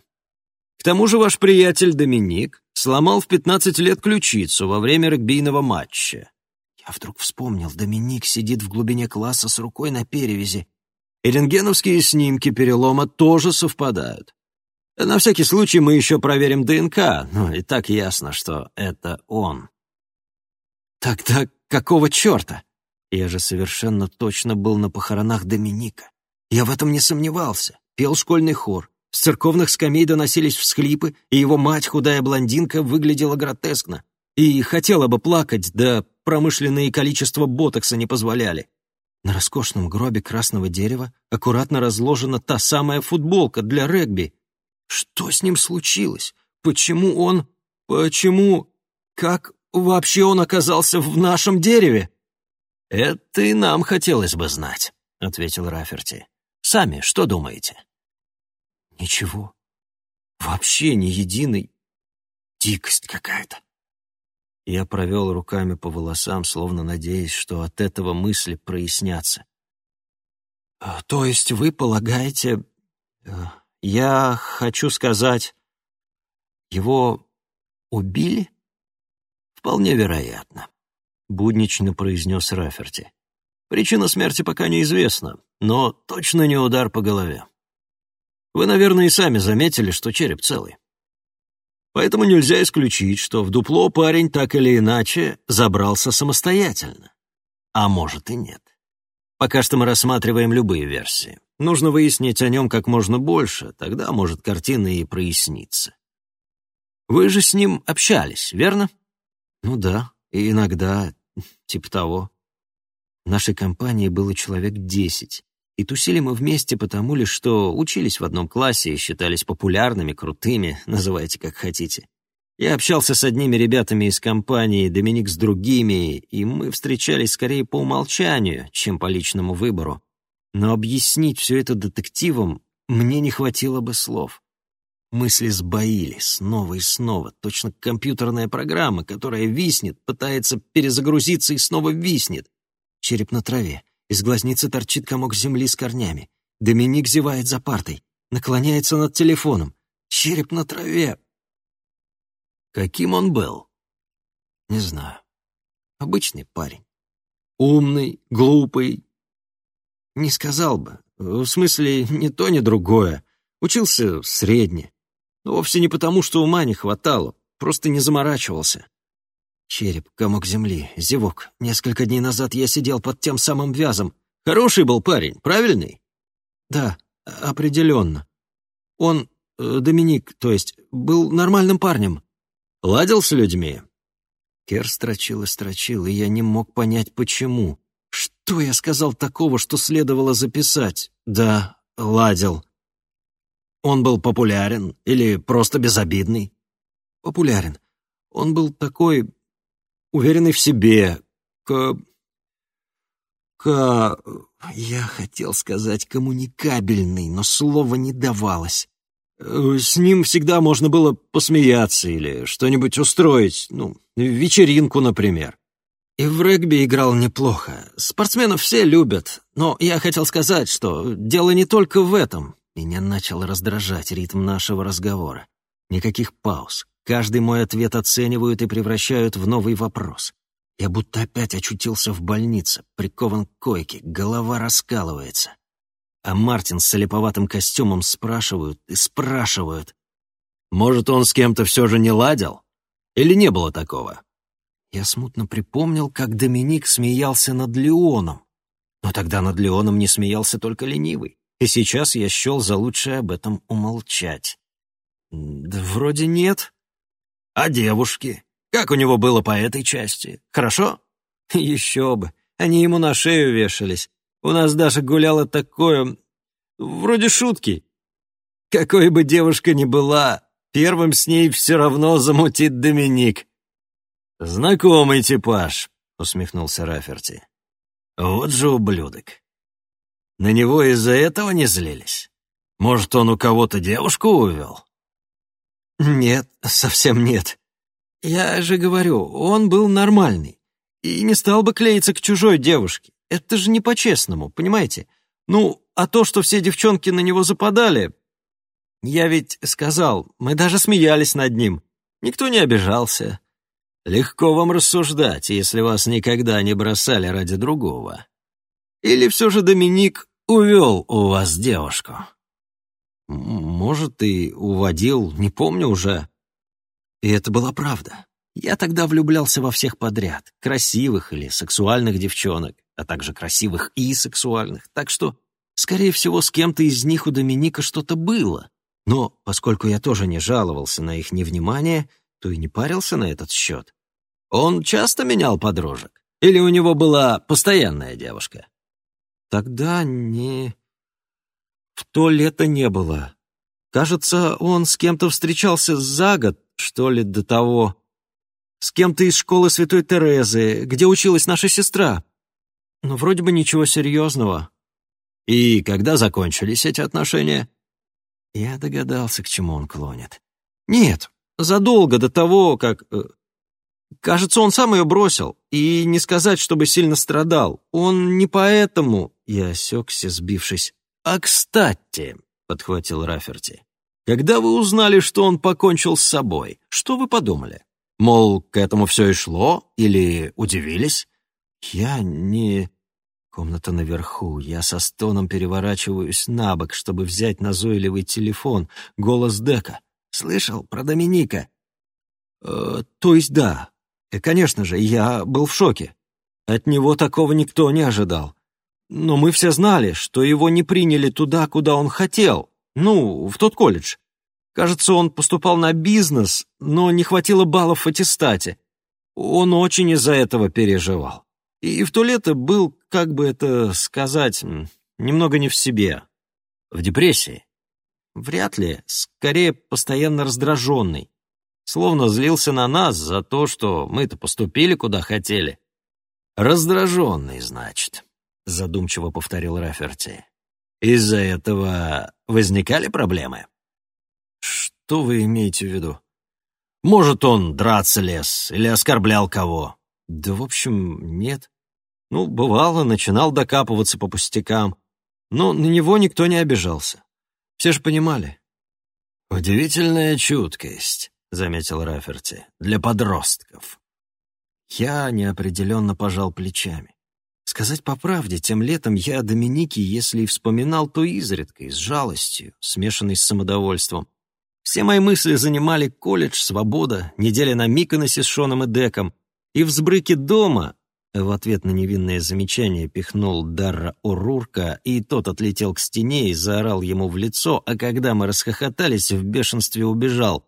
К тому же ваш приятель Доминик сломал в 15 лет ключицу во время регбийного матча. Я вдруг вспомнил, Доминик сидит в глубине класса с рукой на перевязи. И рентгеновские снимки перелома тоже совпадают. На всякий случай мы еще проверим ДНК, но и так ясно, что это он. Тогда какого черта? Я же совершенно точно был на похоронах Доминика. Я в этом не сомневался. Пел школьный хор. С церковных скамей доносились всхлипы, и его мать, худая блондинка, выглядела гротескно. И хотела бы плакать, да промышленные количество ботокса не позволяли. На роскошном гробе красного дерева аккуратно разложена та самая футболка для регби. Что с ним случилось? Почему он... Почему... Как вообще он оказался в нашем дереве? «Это и нам хотелось бы знать», — ответил Раферти. «Сами что думаете?» Ничего. Вообще ни единой. Дикость какая-то. Я провел руками по волосам, словно надеясь, что от этого мысли прояснятся. «А, «То есть вы полагаете... Э, я хочу сказать, его убили?» «Вполне вероятно», — буднично произнес Раферти. «Причина смерти пока неизвестна, но точно не удар по голове. Вы, наверное, и сами заметили, что череп целый. Поэтому нельзя исключить, что в дупло парень так или иначе забрался самостоятельно. А может и нет. Пока что мы рассматриваем любые версии. Нужно выяснить о нем как можно больше, тогда, может, картина и прояснится. Вы же с ним общались, верно? Ну да, и иногда, типа того. В нашей компании было человек десять. И тусили мы вместе потому лишь, что учились в одном классе и считались популярными, крутыми, называйте как хотите. Я общался с одними ребятами из компании, Доминик с другими, и мы встречались скорее по умолчанию, чем по личному выбору. Но объяснить все это детективам мне не хватило бы слов. Мысли сбоили снова и снова, точно компьютерная программа, которая виснет, пытается перезагрузиться и снова виснет. Череп на траве, из глазницы торчит комок земли с корнями. Доминик зевает за партой, наклоняется над телефоном. Череп на траве. Каким он был? Не знаю. Обычный парень. Умный, глупый. Не сказал бы. В смысле, ни то, ни другое. Учился средне. Но вовсе не потому, что ума не хватало. Просто не заморачивался. Череп, комок земли, зевок. Несколько дней назад я сидел под тем самым вязом. Хороший был парень, правильный? Да, определенно. Он, э, Доминик, то есть, был нормальным парнем. Ладил с людьми? Кер строчил и строчил, и я не мог понять, почему. Что я сказал такого, что следовало записать? Да, ладил. Он был популярен или просто безобидный? Популярен. Он был такой уверенный в себе, к... к... Я хотел сказать коммуникабельный, но слово не давалось. С ним всегда можно было посмеяться или что-нибудь устроить, ну, вечеринку, например. И в регби играл неплохо. Спортсменов все любят. Но я хотел сказать, что дело не только в этом. Меня начал раздражать ритм нашего разговора. Никаких пауз. Каждый мой ответ оценивают и превращают в новый вопрос. Я будто опять очутился в больнице, прикован к койке, голова раскалывается. А Мартин с липоватым костюмом спрашивают и спрашивают. Может, он с кем-то все же не ладил? Или не было такого? Я смутно припомнил, как Доминик смеялся над Леоном. Но тогда над Леоном не смеялся только ленивый. И сейчас я счел за лучшее об этом умолчать. Да вроде нет. А девушки? Как у него было по этой части? Хорошо? Еще бы. Они ему на шею вешались. У нас даже гуляло такое... Вроде шутки. Какой бы девушка ни была, первым с ней все равно замутит Доминик. «Знакомый типаж», — усмехнулся Раферти. «Вот же ублюдок. На него из-за этого не злились? Может, он у кого-то девушку увел?» «Нет, совсем нет. Я же говорю, он был нормальный и не стал бы клеиться к чужой девушке. Это же не по-честному, понимаете? Ну, а то, что все девчонки на него западали... Я ведь сказал, мы даже смеялись над ним. Никто не обижался. Легко вам рассуждать, если вас никогда не бросали ради другого. Или все же Доминик увел у вас девушку? Может, и уводил, не помню уже. И это была правда. Я тогда влюблялся во всех подряд, красивых или сексуальных девчонок, а также красивых и сексуальных, так что, скорее всего, с кем-то из них у Доминика что-то было. Но, поскольку я тоже не жаловался на их невнимание, то и не парился на этот счет. Он часто менял подружек? Или у него была постоянная девушка? Тогда не... В то лето не было. Кажется, он с кем-то встречался за год, что ли, до того. С кем-то из школы Святой Терезы, где училась наша сестра. Но вроде бы ничего серьезного. И когда закончились эти отношения? Я догадался, к чему он клонит. Нет, задолго до того, как... Э, Кажется, он сам ее бросил. И не сказать, чтобы сильно страдал. Он не поэтому...» Я осекся, сбившись. «А кстати», — подхватил Раферти, «когда вы узнали, что он покончил с собой, что вы подумали? Мол, к этому все и шло? Или удивились?» «Я не...» Комната наверху. Я со стоном переворачиваюсь на бок, чтобы взять назойливый телефон. Голос Дека. «Слышал про Доминика?» «Э, «То есть да. И, конечно же, я был в шоке. От него такого никто не ожидал. Но мы все знали, что его не приняли туда, куда он хотел. Ну, в тот колледж. Кажется, он поступал на бизнес, но не хватило баллов в аттестате. Он очень из-за этого переживал. И в то лето был, как бы это сказать, немного не в себе. В депрессии. Вряд ли, скорее постоянно раздраженный словно злился на нас за то, что мы-то поступили куда хотели. «Раздраженный, значит», — задумчиво повторил Раферти. «Из-за этого возникали проблемы?» «Что вы имеете в виду?» «Может, он драться лез или оскорблял кого?» «Да, в общем, нет. Ну, бывало, начинал докапываться по пустякам, но на него никто не обижался. Все же понимали». «Удивительная чуткость», — заметил Раферти, — «для подростков». Я неопределенно пожал плечами. Сказать по правде, тем летом я о Доминике, если и вспоминал, то изредка, с жалостью, смешанной с самодовольством. Все мои мысли занимали колледж, свобода, неделя на Миконосе с Шоном и Деком, и взбрыки дома, в ответ на невинное замечание пихнул Дарра Урурка, и тот отлетел к стене и заорал ему в лицо, а когда мы расхохотались, в бешенстве убежал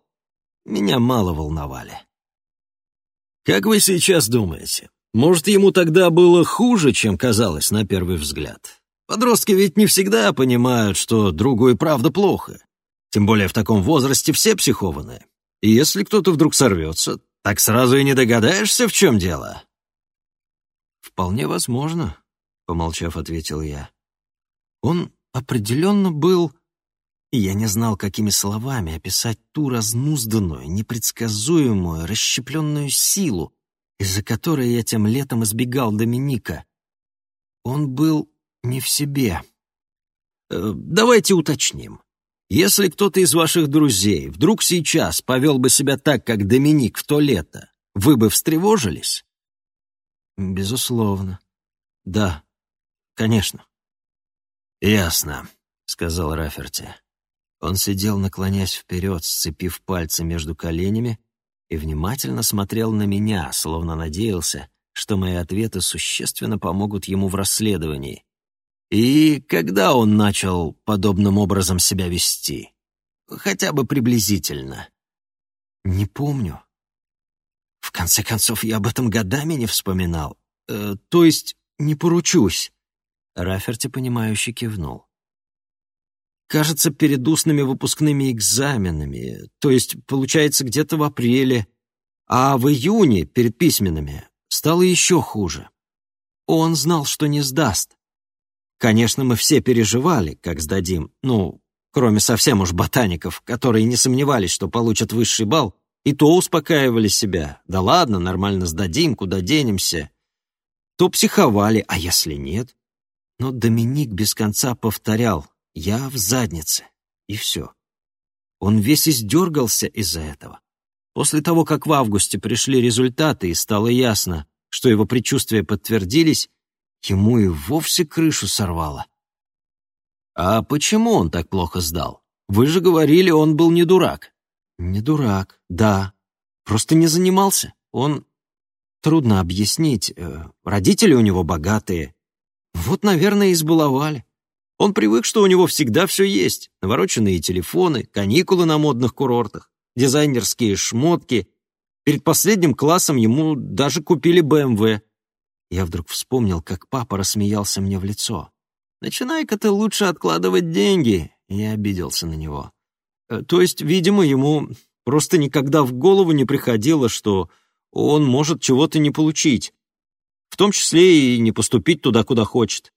меня мало волновали. Как вы сейчас думаете, может, ему тогда было хуже, чем казалось на первый взгляд? Подростки ведь не всегда понимают, что другу и правда плохо. Тем более в таком возрасте все психованные. И если кто-то вдруг сорвется, так сразу и не догадаешься, в чем дело. «Вполне возможно», — помолчав, ответил я. «Он определенно был и я не знал, какими словами описать ту разнузданную, непредсказуемую, расщепленную силу, из-за которой я тем летом избегал Доминика. Он был не в себе. Э, давайте уточним. Если кто-то из ваших друзей вдруг сейчас повел бы себя так, как Доминик в то лето, вы бы встревожились? Безусловно. Да, конечно. Ясно, сказал Раферти. Он сидел, наклонясь вперед, сцепив пальцы между коленями, и внимательно смотрел на меня, словно надеялся, что мои ответы существенно помогут ему в расследовании. И когда он начал подобным образом себя вести? Хотя бы приблизительно. Не помню. В конце концов, я об этом годами не вспоминал. Э, то есть, не поручусь. Раферти, понимающе кивнул. Кажется, перед устными выпускными экзаменами, то есть, получается, где-то в апреле, а в июне, перед письменными, стало еще хуже. Он знал, что не сдаст. Конечно, мы все переживали, как сдадим, ну, кроме совсем уж ботаников, которые не сомневались, что получат высший балл, и то успокаивали себя. Да ладно, нормально сдадим, куда денемся. То психовали, а если нет? Но Доминик без конца повторял я в заднице. И все. Он весь издергался из-за этого. После того, как в августе пришли результаты и стало ясно, что его предчувствия подтвердились, ему и вовсе крышу сорвало. «А почему он так плохо сдал? Вы же говорили, он был не дурак». «Не дурак, да. Просто не занимался. Он... Трудно объяснить. Э, родители у него богатые. Вот, наверное, избаловали. Он привык, что у него всегда все есть. Навороченные телефоны, каникулы на модных курортах, дизайнерские шмотки. Перед последним классом ему даже купили БМВ. Я вдруг вспомнил, как папа рассмеялся мне в лицо. «Начинай-ка ты лучше откладывать деньги!» Я обиделся на него. Э, то есть, видимо, ему просто никогда в голову не приходило, что он может чего-то не получить. В том числе и не поступить туда, куда хочет.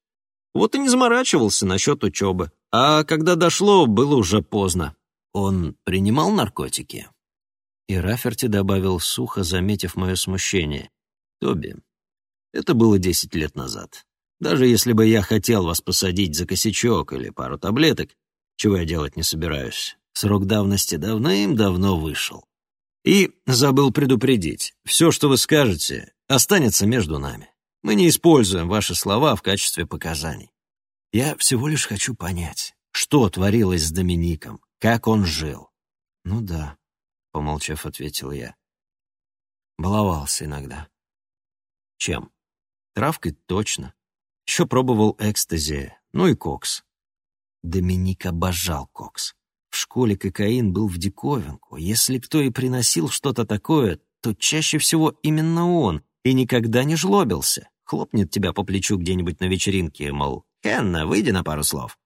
Вот и не заморачивался насчет учебы. А когда дошло, было уже поздно. Он принимал наркотики? И Раферти добавил сухо, заметив мое смущение. «Тоби, это было десять лет назад. Даже если бы я хотел вас посадить за косячок или пару таблеток, чего я делать не собираюсь, срок давности давным-давно вышел. И забыл предупредить, все, что вы скажете, останется между нами. Мы не используем ваши слова в качестве показаний. Я всего лишь хочу понять, что творилось с Домиником, как он жил. Ну да, помолчав, ответил я. Баловался иногда. Чем? Травкой точно. Еще пробовал экстази, ну и кокс. Доминик обожал кокс. В школе кокаин был в диковинку. Если кто и приносил что-то такое, то чаще всего именно он, и никогда не жлобился хлопнет тебя по плечу где-нибудь на вечеринке, мол, «Хенна, выйди на пару слов».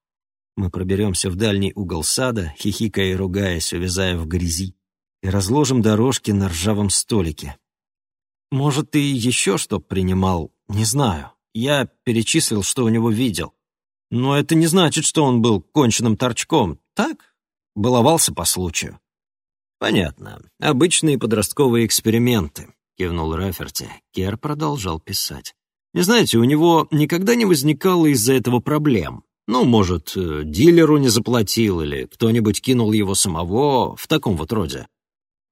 Мы проберемся в дальний угол сада, хихикая и ругаясь, увязая в грязи, и разложим дорожки на ржавом столике. Может, ты еще что принимал, не знаю. Я перечислил, что у него видел. Но это не значит, что он был конченным торчком. Так, баловался по случаю. Понятно. Обычные подростковые эксперименты, кивнул Раферти. Кер продолжал писать. Не знаете, у него никогда не возникало из-за этого проблем. Ну, может, э, дилеру не заплатил или кто-нибудь кинул его самого, в таком вот роде.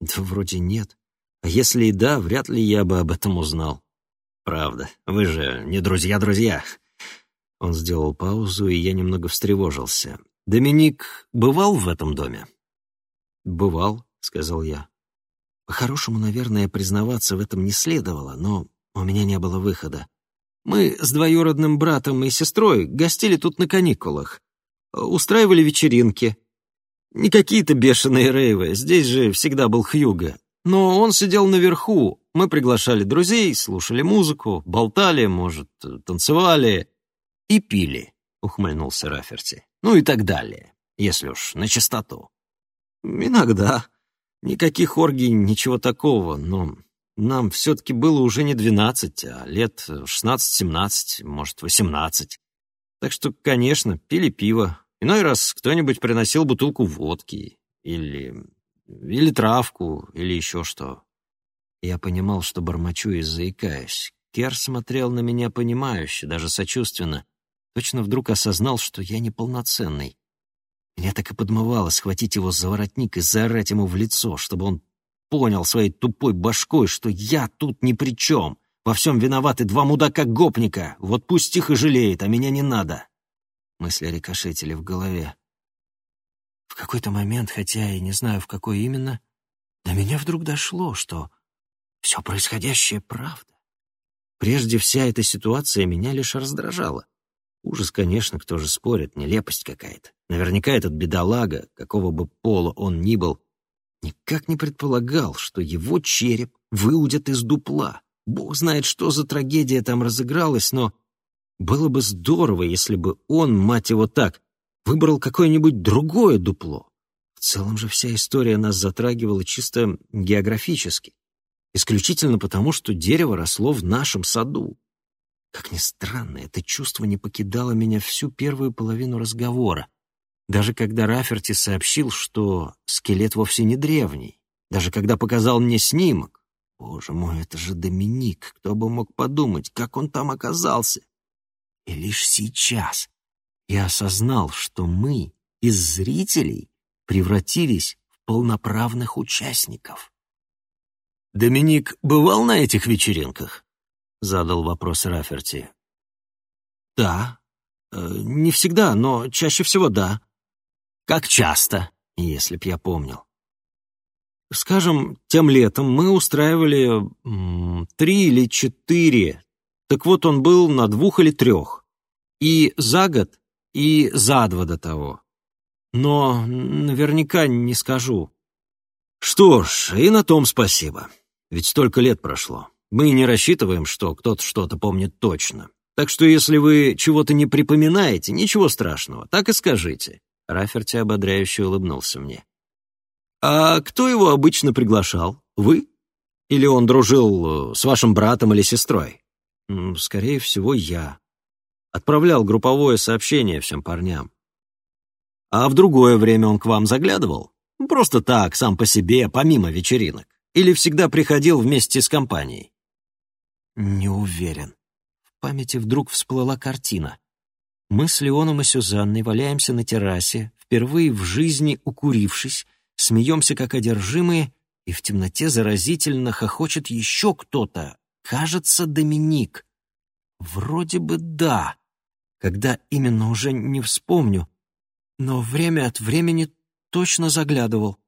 Да вроде нет. А если и да, вряд ли я бы об этом узнал. Правда, вы же не друзья-друзья. Он сделал паузу, и я немного встревожился. «Доминик бывал в этом доме?» «Бывал», — сказал я. По-хорошему, наверное, признаваться в этом не следовало, но у меня не было выхода. Мы с двоюродным братом и сестрой гостили тут на каникулах. Устраивали вечеринки. Не какие-то бешеные рейвы, здесь же всегда был Хьюго. Но он сидел наверху, мы приглашали друзей, слушали музыку, болтали, может, танцевали и пили, ухмыльнулся Раферти. Ну и так далее, если уж на чистоту. Иногда. Никаких оргий, ничего такого, но нам все-таки было уже не двенадцать, а лет шестнадцать-семнадцать, может, восемнадцать. Так что, конечно, пили пиво. Иной раз кто-нибудь приносил бутылку водки или... или травку, или еще что. Я понимал, что бормочу и заикаюсь. Кер смотрел на меня понимающе, даже сочувственно. Точно вдруг осознал, что я неполноценный. Меня так и подмывало схватить его за воротник и заорать ему в лицо, чтобы он понял своей тупой башкой, что я тут ни при чем. Во всем виноваты два мудака-гопника. Вот пусть их и жалеет, а меня не надо. Мысли рикошетили в голове. В какой-то момент, хотя и не знаю, в какой именно, до меня вдруг дошло, что все происходящее — правда. Прежде вся эта ситуация меня лишь раздражала. Ужас, конечно, кто же спорит, нелепость какая-то. Наверняка этот бедолага, какого бы пола он ни был, никак не предполагал, что его череп выудят из дупла. Бог знает, что за трагедия там разыгралась, но было бы здорово, если бы он, мать его так, выбрал какое-нибудь другое дупло. В целом же вся история нас затрагивала чисто географически. Исключительно потому, что дерево росло в нашем саду. Как ни странно, это чувство не покидало меня всю первую половину разговора. Даже когда Раферти сообщил, что скелет вовсе не древний. Даже когда показал мне снимок. Боже мой, это же Доминик. Кто бы мог подумать, как он там оказался? И лишь сейчас я осознал, что мы из зрителей превратились в полноправных участников. «Доминик бывал на этих вечеринках?» — задал вопрос Раферти. «Да. Э, не всегда, но чаще всего да». «Как часто?» «Если б я помнил». Скажем, тем летом мы устраивали три или четыре. Так вот, он был на двух или трех. И за год, и за два до того. Но наверняка не скажу. Что ж, и на том спасибо. Ведь столько лет прошло. Мы не рассчитываем, что кто-то что-то помнит точно. Так что если вы чего-то не припоминаете, ничего страшного, так и скажите». Раферти ободряюще улыбнулся мне. «А кто его обычно приглашал? Вы? Или он дружил э, с вашим братом или сестрой?» «Скорее всего, я. Отправлял групповое сообщение всем парням». «А в другое время он к вам заглядывал? Просто так, сам по себе, помимо вечеринок? Или всегда приходил вместе с компанией?» Не уверен. В памяти вдруг всплыла картина. Мы с Леоном и Сюзанной валяемся на террасе, впервые в жизни укурившись, смеемся как одержимые, и в темноте заразительно хохочет еще кто-то. Кажется, Доминик. Вроде бы да. Когда именно уже не вспомню. Но время от времени точно заглядывал.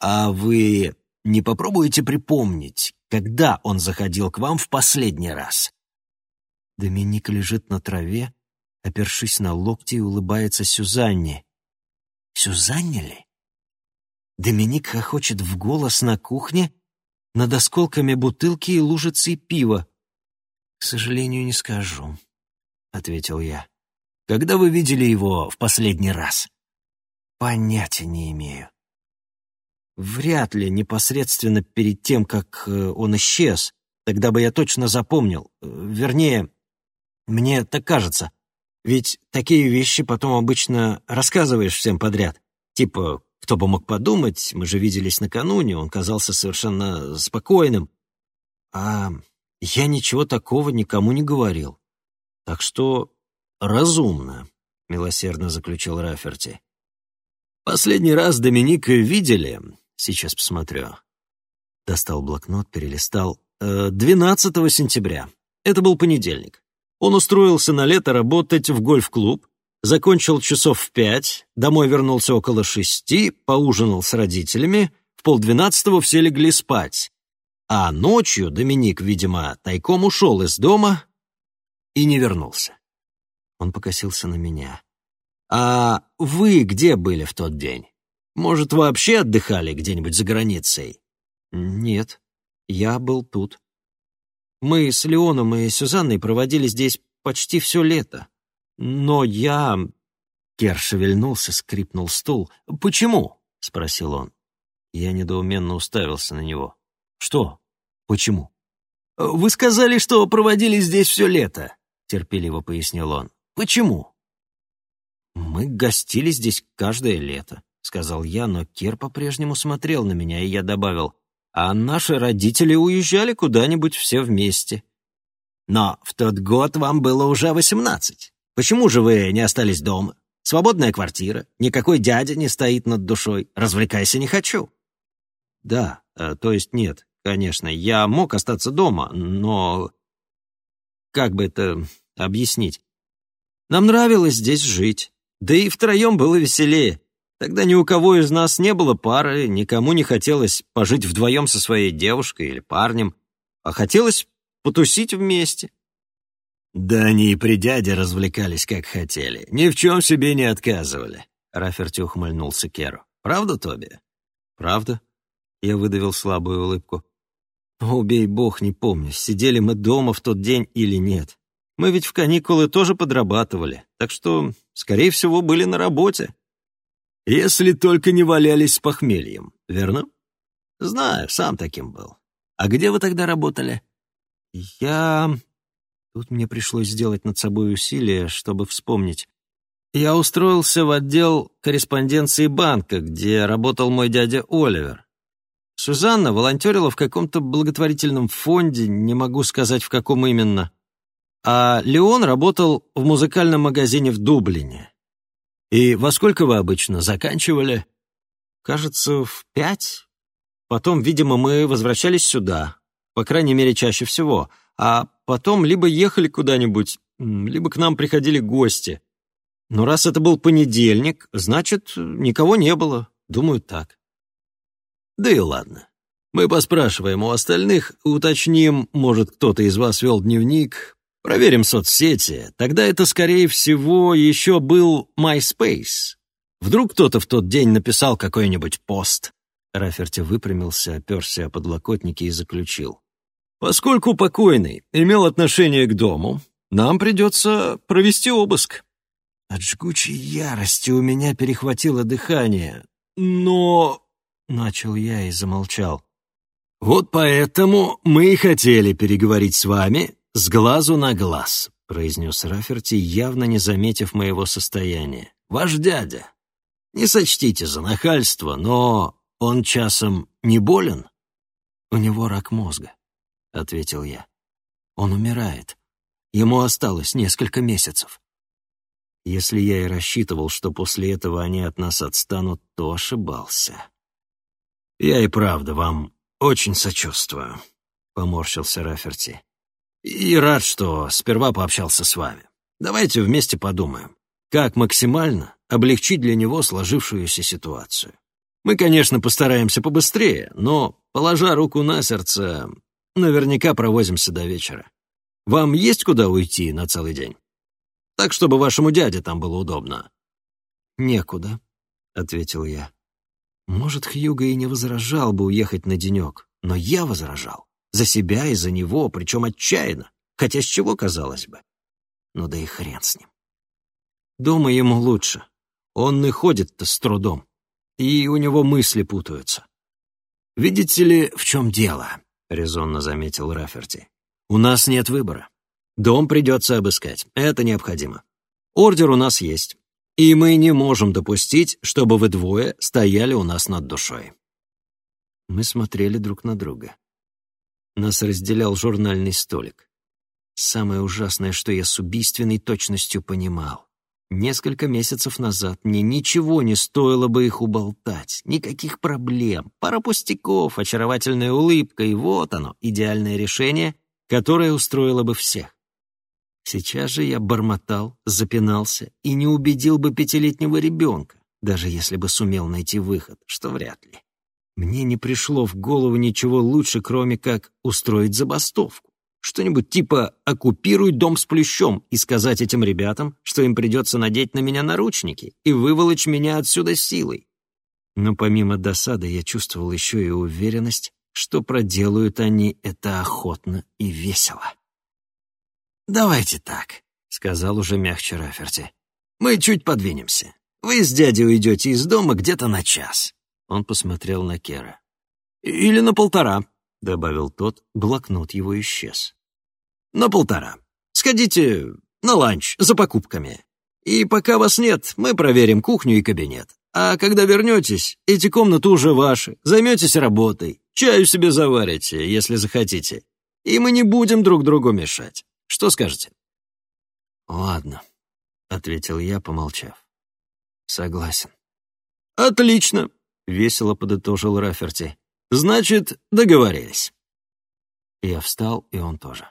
«А вы не попробуете припомнить, когда он заходил к вам в последний раз?» Доминик лежит на траве, опершись на локти и улыбается Сюзанне. Сюзанне ли? Доминик хохочет в голос на кухне над осколками бутылки и лужицей пива. «К сожалению, не скажу», — ответил я. «Когда вы видели его в последний раз?» «Понятия не имею. Вряд ли непосредственно перед тем, как э, он исчез. Тогда бы я точно запомнил. Э, вернее, мне так кажется. Ведь такие вещи потом обычно рассказываешь всем подряд. Типа, кто бы мог подумать, мы же виделись накануне, он казался совершенно спокойным. А я ничего такого никому не говорил. Так что разумно, — милосердно заключил Раферти. Последний раз Доминика видели, Сейчас посмотрю. Достал блокнот, перелистал. Э, 12 сентября. Это был понедельник. Он устроился на лето работать в гольф-клуб, закончил часов в пять, домой вернулся около шести, поужинал с родителями, в полдвенадцатого все легли спать. А ночью Доминик, видимо, тайком ушел из дома и не вернулся. Он покосился на меня. «А вы где были в тот день?» Может, вообще отдыхали где-нибудь за границей?» «Нет, я был тут. Мы с Леоном и Сюзанной проводили здесь почти все лето. Но я...» Кер шевельнулся, скрипнул стул. «Почему?» — спросил он. Я недоуменно уставился на него. «Что? Почему?» «Вы сказали, что проводили здесь все лето», — терпеливо пояснил он. «Почему?» «Мы гостили здесь каждое лето. — сказал я, но Кер по-прежнему смотрел на меня, и я добавил, а наши родители уезжали куда-нибудь все вместе. Но в тот год вам было уже восемнадцать. Почему же вы не остались дома? Свободная квартира, никакой дядя не стоит над душой. Развлекайся не хочу. Да, э, то есть нет, конечно, я мог остаться дома, но... Как бы это объяснить? Нам нравилось здесь жить, да и втроем было веселее. Тогда ни у кого из нас не было пары, никому не хотелось пожить вдвоем со своей девушкой или парнем, а хотелось потусить вместе. Да они и при дяде развлекались, как хотели. Ни в чем себе не отказывали. Раферти ухмыльнулся Керу. Правда, Тоби? Правда. Я выдавил слабую улыбку. Убей бог, не помню, сидели мы дома в тот день или нет. Мы ведь в каникулы тоже подрабатывали, так что, скорее всего, были на работе. Если только не валялись с похмельем, верно? Знаю, сам таким был. А где вы тогда работали? Я... Тут мне пришлось сделать над собой усилие, чтобы вспомнить. Я устроился в отдел корреспонденции банка, где работал мой дядя Оливер. Сюзанна волонтерила в каком-то благотворительном фонде, не могу сказать, в каком именно. А Леон работал в музыкальном магазине в Дублине. «И во сколько вы обычно заканчивали?» «Кажется, в пять. Потом, видимо, мы возвращались сюда. По крайней мере, чаще всего. А потом либо ехали куда-нибудь, либо к нам приходили гости. Но раз это был понедельник, значит, никого не было. Думаю, так». «Да и ладно. Мы поспрашиваем у остальных, уточним, может, кто-то из вас вел дневник, Проверим соцсети. Тогда это, скорее всего, еще был MySpace. Вдруг кто-то в тот день написал какой-нибудь пост. Раферти выпрямился, оперся о подлокотники и заключил. Поскольку покойный имел отношение к дому, нам придется провести обыск. От жгучей ярости у меня перехватило дыхание. Но... Начал я и замолчал. Вот поэтому мы и хотели переговорить с вами «С глазу на глаз», — произнес Раферти, явно не заметив моего состояния. «Ваш дядя. Не сочтите за нахальство, но он часом не болен?» «У него рак мозга», — ответил я. «Он умирает. Ему осталось несколько месяцев». Если я и рассчитывал, что после этого они от нас отстанут, то ошибался. «Я и правда вам очень сочувствую», — поморщился Раферти. И рад, что сперва пообщался с вами. Давайте вместе подумаем, как максимально облегчить для него сложившуюся ситуацию. Мы, конечно, постараемся побыстрее, но, положа руку на сердце, наверняка провозимся до вечера. Вам есть куда уйти на целый день? Так, чтобы вашему дяде там было удобно. «Некуда», — ответил я. Может, Хьюго и не возражал бы уехать на денек, но я возражал. За себя и за него, причем отчаянно. Хотя с чего, казалось бы? Ну да и хрен с ним. Дома ему лучше. Он и ходит-то с трудом. И у него мысли путаются. «Видите ли, в чем дело?» — резонно заметил Раферти. «У нас нет выбора. Дом придется обыскать. Это необходимо. Ордер у нас есть. И мы не можем допустить, чтобы вы двое стояли у нас над душой». Мы смотрели друг на друга. Нас разделял журнальный столик. Самое ужасное, что я с убийственной точностью понимал. Несколько месяцев назад мне ничего не стоило бы их уболтать. Никаких проблем. Пара пустяков, очаровательная улыбка, и вот оно, идеальное решение, которое устроило бы всех. Сейчас же я бормотал, запинался и не убедил бы пятилетнего ребенка, даже если бы сумел найти выход, что вряд ли. Мне не пришло в голову ничего лучше, кроме как устроить забастовку. Что-нибудь типа «оккупируй дом с плющом» и сказать этим ребятам, что им придется надеть на меня наручники и выволочь меня отсюда силой. Но помимо досады я чувствовал еще и уверенность, что проделают они это охотно и весело. «Давайте так», — сказал уже мягче Раферти. «Мы чуть подвинемся. Вы с дядей уйдете из дома где-то на час. Он посмотрел на Кера. «Или на полтора», — добавил тот, блокнот его исчез. «На полтора. Сходите на ланч за покупками. И пока вас нет, мы проверим кухню и кабинет. А когда вернетесь, эти комнаты уже ваши, займетесь работой. чаю себе заварите, если захотите. И мы не будем друг другу мешать. Что скажете?» «Ладно», — ответил я, помолчав. «Согласен». «Отлично», — весело подытожил Раферти. «Значит, договорились». Я встал, и он тоже.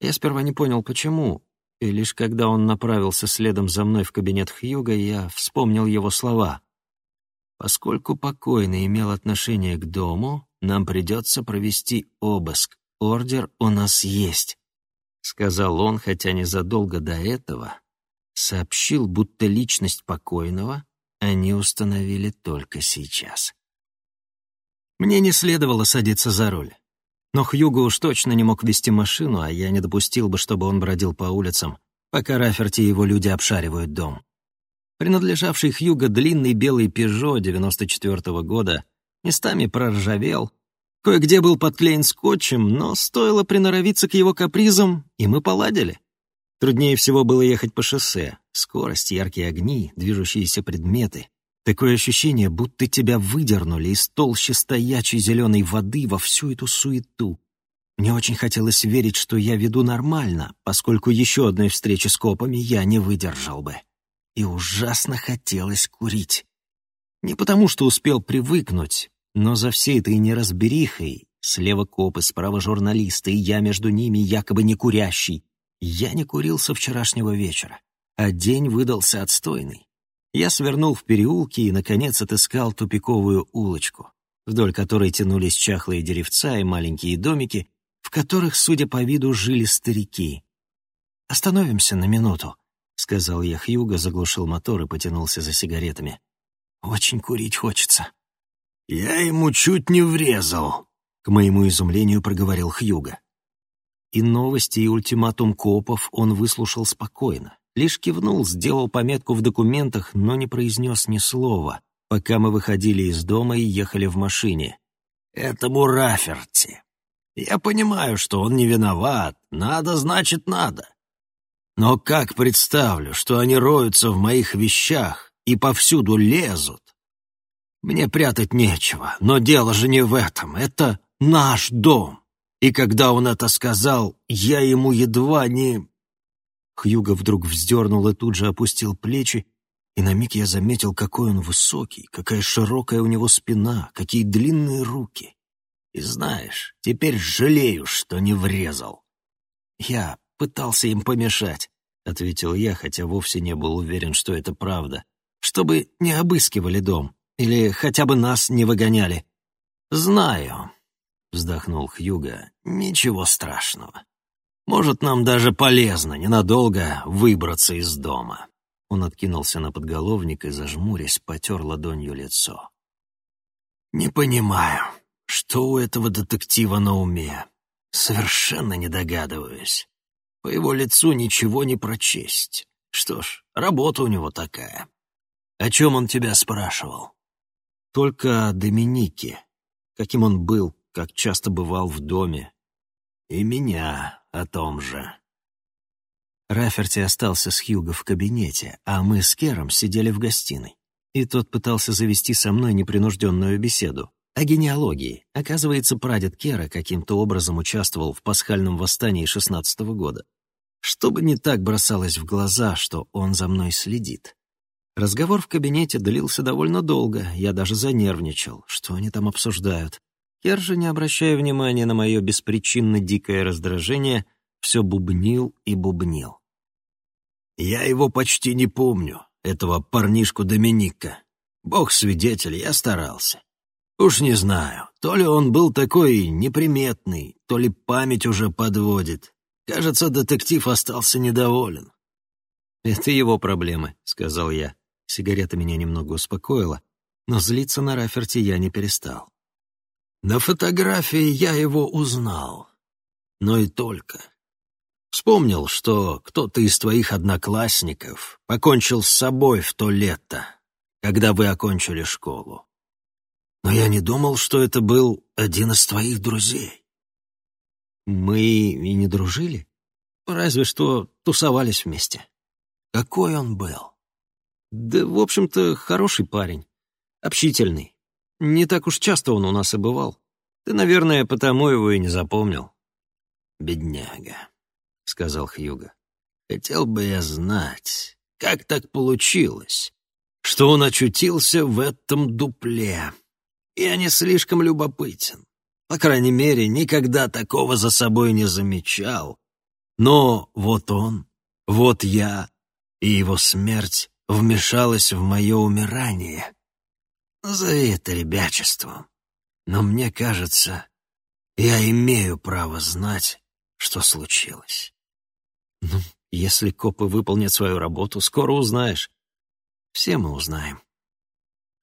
Я сперва не понял, почему, и лишь когда он направился следом за мной в кабинет Хьюга, я вспомнил его слова. «Поскольку покойный имел отношение к дому, нам придется провести обыск. Ордер у нас есть», — сказал он, хотя незадолго до этого сообщил, будто личность покойного они установили только сейчас. Мне не следовало садиться за руль. Но Хьюго уж точно не мог вести машину, а я не допустил бы, чтобы он бродил по улицам, пока Раферти и его люди обшаривают дом. Принадлежавший Хьюго длинный белый «Пежо» 94 -го года местами проржавел, кое-где был подклеен скотчем, но стоило приноровиться к его капризам, и мы поладили. Труднее всего было ехать по шоссе. Скорость, яркие огни, движущиеся предметы. Такое ощущение, будто тебя выдернули из толщи стоячей зеленой воды во всю эту суету. Мне очень хотелось верить, что я веду нормально, поскольку еще одной встречи с копами я не выдержал бы. И ужасно хотелось курить. Не потому, что успел привыкнуть, но за всей этой неразберихой, слева копы, справа журналисты, и я между ними якобы не курящий, я не курил со вчерашнего вечера, а день выдался отстойный. Я свернул в переулки и, наконец, отыскал тупиковую улочку, вдоль которой тянулись чахлые деревца и маленькие домики, в которых, судя по виду, жили старики. «Остановимся на минуту», — сказал я Хьюго, заглушил мотор и потянулся за сигаретами. «Очень курить хочется». «Я ему чуть не врезал», — к моему изумлению проговорил Хьюго. И новости, и ультиматум копов он выслушал спокойно. Лишь кивнул, сделал пометку в документах, но не произнес ни слова, пока мы выходили из дома и ехали в машине. «Этому Раферти. Я понимаю, что он не виноват. Надо, значит, надо. Но как представлю, что они роются в моих вещах и повсюду лезут? Мне прятать нечего, но дело же не в этом. Это наш дом. И когда он это сказал, я ему едва не... Хьюго вдруг вздернул и тут же опустил плечи, и на миг я заметил, какой он высокий, какая широкая у него спина, какие длинные руки. И знаешь, теперь жалею, что не врезал. Я пытался им помешать, — ответил я, хотя вовсе не был уверен, что это правда. Чтобы не обыскивали дом, или хотя бы нас не выгоняли. Знаю, вздохнул Хьюга. «Ничего страшного. Может, нам даже полезно ненадолго выбраться из дома». Он откинулся на подголовник и, зажмурясь, потер ладонью лицо. «Не понимаю, что у этого детектива на уме. Совершенно не догадываюсь. По его лицу ничего не прочесть. Что ж, работа у него такая. О чем он тебя спрашивал?» «Только о Доминике. Каким он был, как часто бывал в доме. И меня о том же. Раферти остался с Хьюго в кабинете, а мы с Кером сидели в гостиной. И тот пытался завести со мной непринужденную беседу. О генеалогии. Оказывается, прадед Кера каким-то образом участвовал в пасхальном восстании шестнадцатого года. Чтобы не так бросалось в глаза, что он за мной следит. Разговор в кабинете длился довольно долго, я даже занервничал. Что они там обсуждают? Кер не обращая внимания на мое беспричинно дикое раздражение, все бубнил и бубнил. «Я его почти не помню, этого парнишку Доминика. Бог свидетель, я старался. Уж не знаю, то ли он был такой неприметный, то ли память уже подводит. Кажется, детектив остался недоволен». «Это его проблемы», — сказал я. Сигарета меня немного успокоила, но злиться на Раферти я не перестал. На фотографии я его узнал, но и только. Вспомнил, что кто-то из твоих одноклассников покончил с собой в то лето, когда вы окончили школу. Но я не думал, что это был один из твоих друзей. Мы и не дружили, разве что тусовались вместе. Какой он был? Да, в общем-то, хороший парень, общительный. Не так уж часто он у нас и бывал. Ты, наверное, потому его и не запомнил. «Бедняга», — сказал Хьюго. «Хотел бы я знать, как так получилось, что он очутился в этом дупле. Я не слишком любопытен. По крайней мере, никогда такого за собой не замечал. Но вот он, вот я, и его смерть вмешалась в мое умирание. Назови это ребячеством. Но мне кажется, я имею право знать, что случилось. Ну, если копы выполнят свою работу, скоро узнаешь. Все мы узнаем.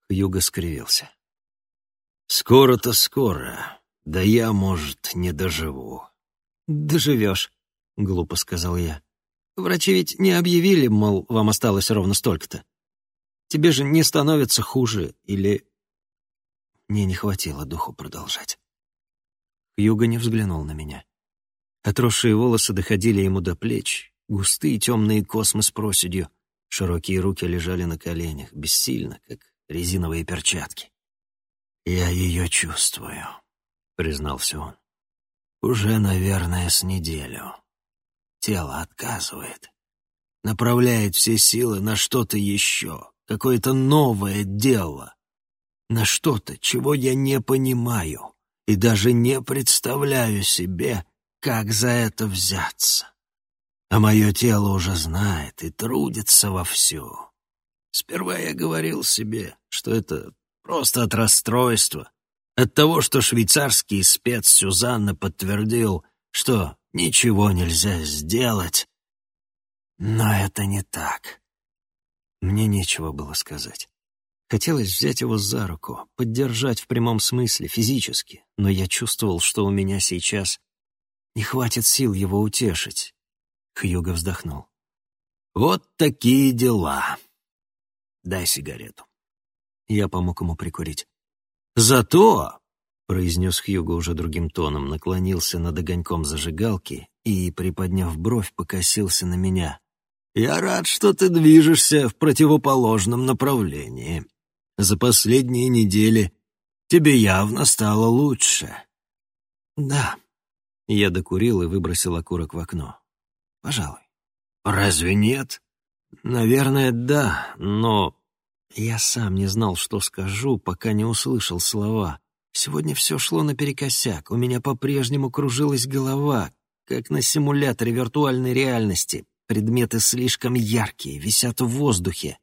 Хьюго скривился. Скоро-то скоро. Да я, может, не доживу. Доживешь, глупо сказал я. Врачи ведь не объявили, мол, вам осталось ровно столько-то. Тебе же не становится хуже или... Мне не хватило духу продолжать. Хьюго не взглянул на меня. Отросшие волосы доходили ему до плеч, густые темные космы с проседью — Широкие руки лежали на коленях, бессильно, как резиновые перчатки. «Я ее чувствую», — признался он. «Уже, наверное, с неделю. Тело отказывает. Направляет все силы на что-то еще, какое-то новое дело. На что-то, чего я не понимаю и даже не представляю себе, как за это взяться. А мое тело уже знает и трудится вовсю. Сперва я говорил себе, что это просто от расстройства, от того, что швейцарский спец Сюзанна подтвердил, что ничего нельзя сделать. Но это не так. Мне нечего было сказать. Хотелось взять его за руку, поддержать в прямом смысле, физически, но я чувствовал, что у меня сейчас не хватит сил его утешить, Хьюго вздохнул. «Вот такие дела. Дай сигарету». Я помог ему прикурить. «Зато», — произнес Хьюго уже другим тоном, наклонился над огоньком зажигалки и, приподняв бровь, покосился на меня. «Я рад, что ты движешься в противоположном направлении. За последние недели тебе явно стало лучше». «Да». Я докурил и выбросил окурок в окно. Пожалуй. Разве нет? Наверное, да, но я сам не знал, что скажу, пока не услышал слова. Сегодня все шло наперекосяк, у меня по-прежнему кружилась голова, как на симуляторе виртуальной реальности. Предметы слишком яркие, висят в воздухе.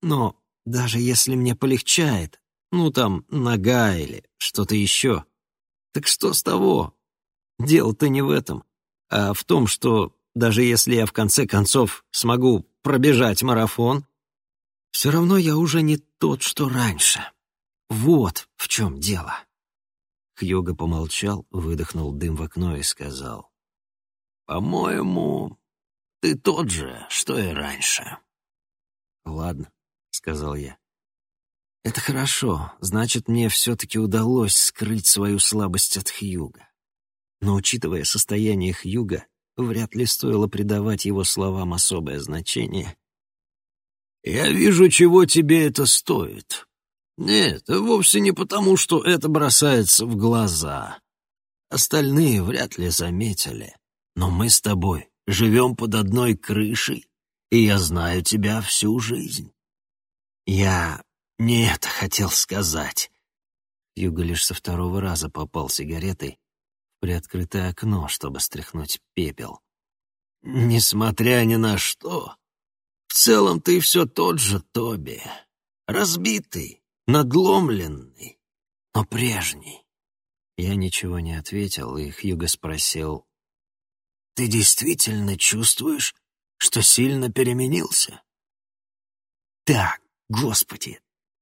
Но даже если мне полегчает, ну там нога или что-то еще, так что с того? Дело-то не в этом, а в том, что даже если я в конце концов смогу пробежать марафон, все равно я уже не тот, что раньше. Вот в чем дело. Хьюго помолчал, выдохнул дым в окно и сказал. «По-моему, ты тот же, что и раньше». «Ладно», — сказал я. «Это хорошо. Значит, мне все-таки удалось скрыть свою слабость от Хьюга. Но, учитывая состояние Хьюга, Вряд ли стоило придавать его словам особое значение. «Я вижу, чего тебе это стоит. Нет, вовсе не потому, что это бросается в глаза. Остальные вряд ли заметили. Но мы с тобой живем под одной крышей, и я знаю тебя всю жизнь. Я не это хотел сказать». Юга лишь со второго раза попал сигаретой приоткрытое окно, чтобы стряхнуть пепел. «Несмотря ни на что, в целом ты все тот же Тоби. Разбитый, надломленный, но прежний». Я ничего не ответил, и Хьюго спросил. «Ты действительно чувствуешь, что сильно переменился?» «Да, господи,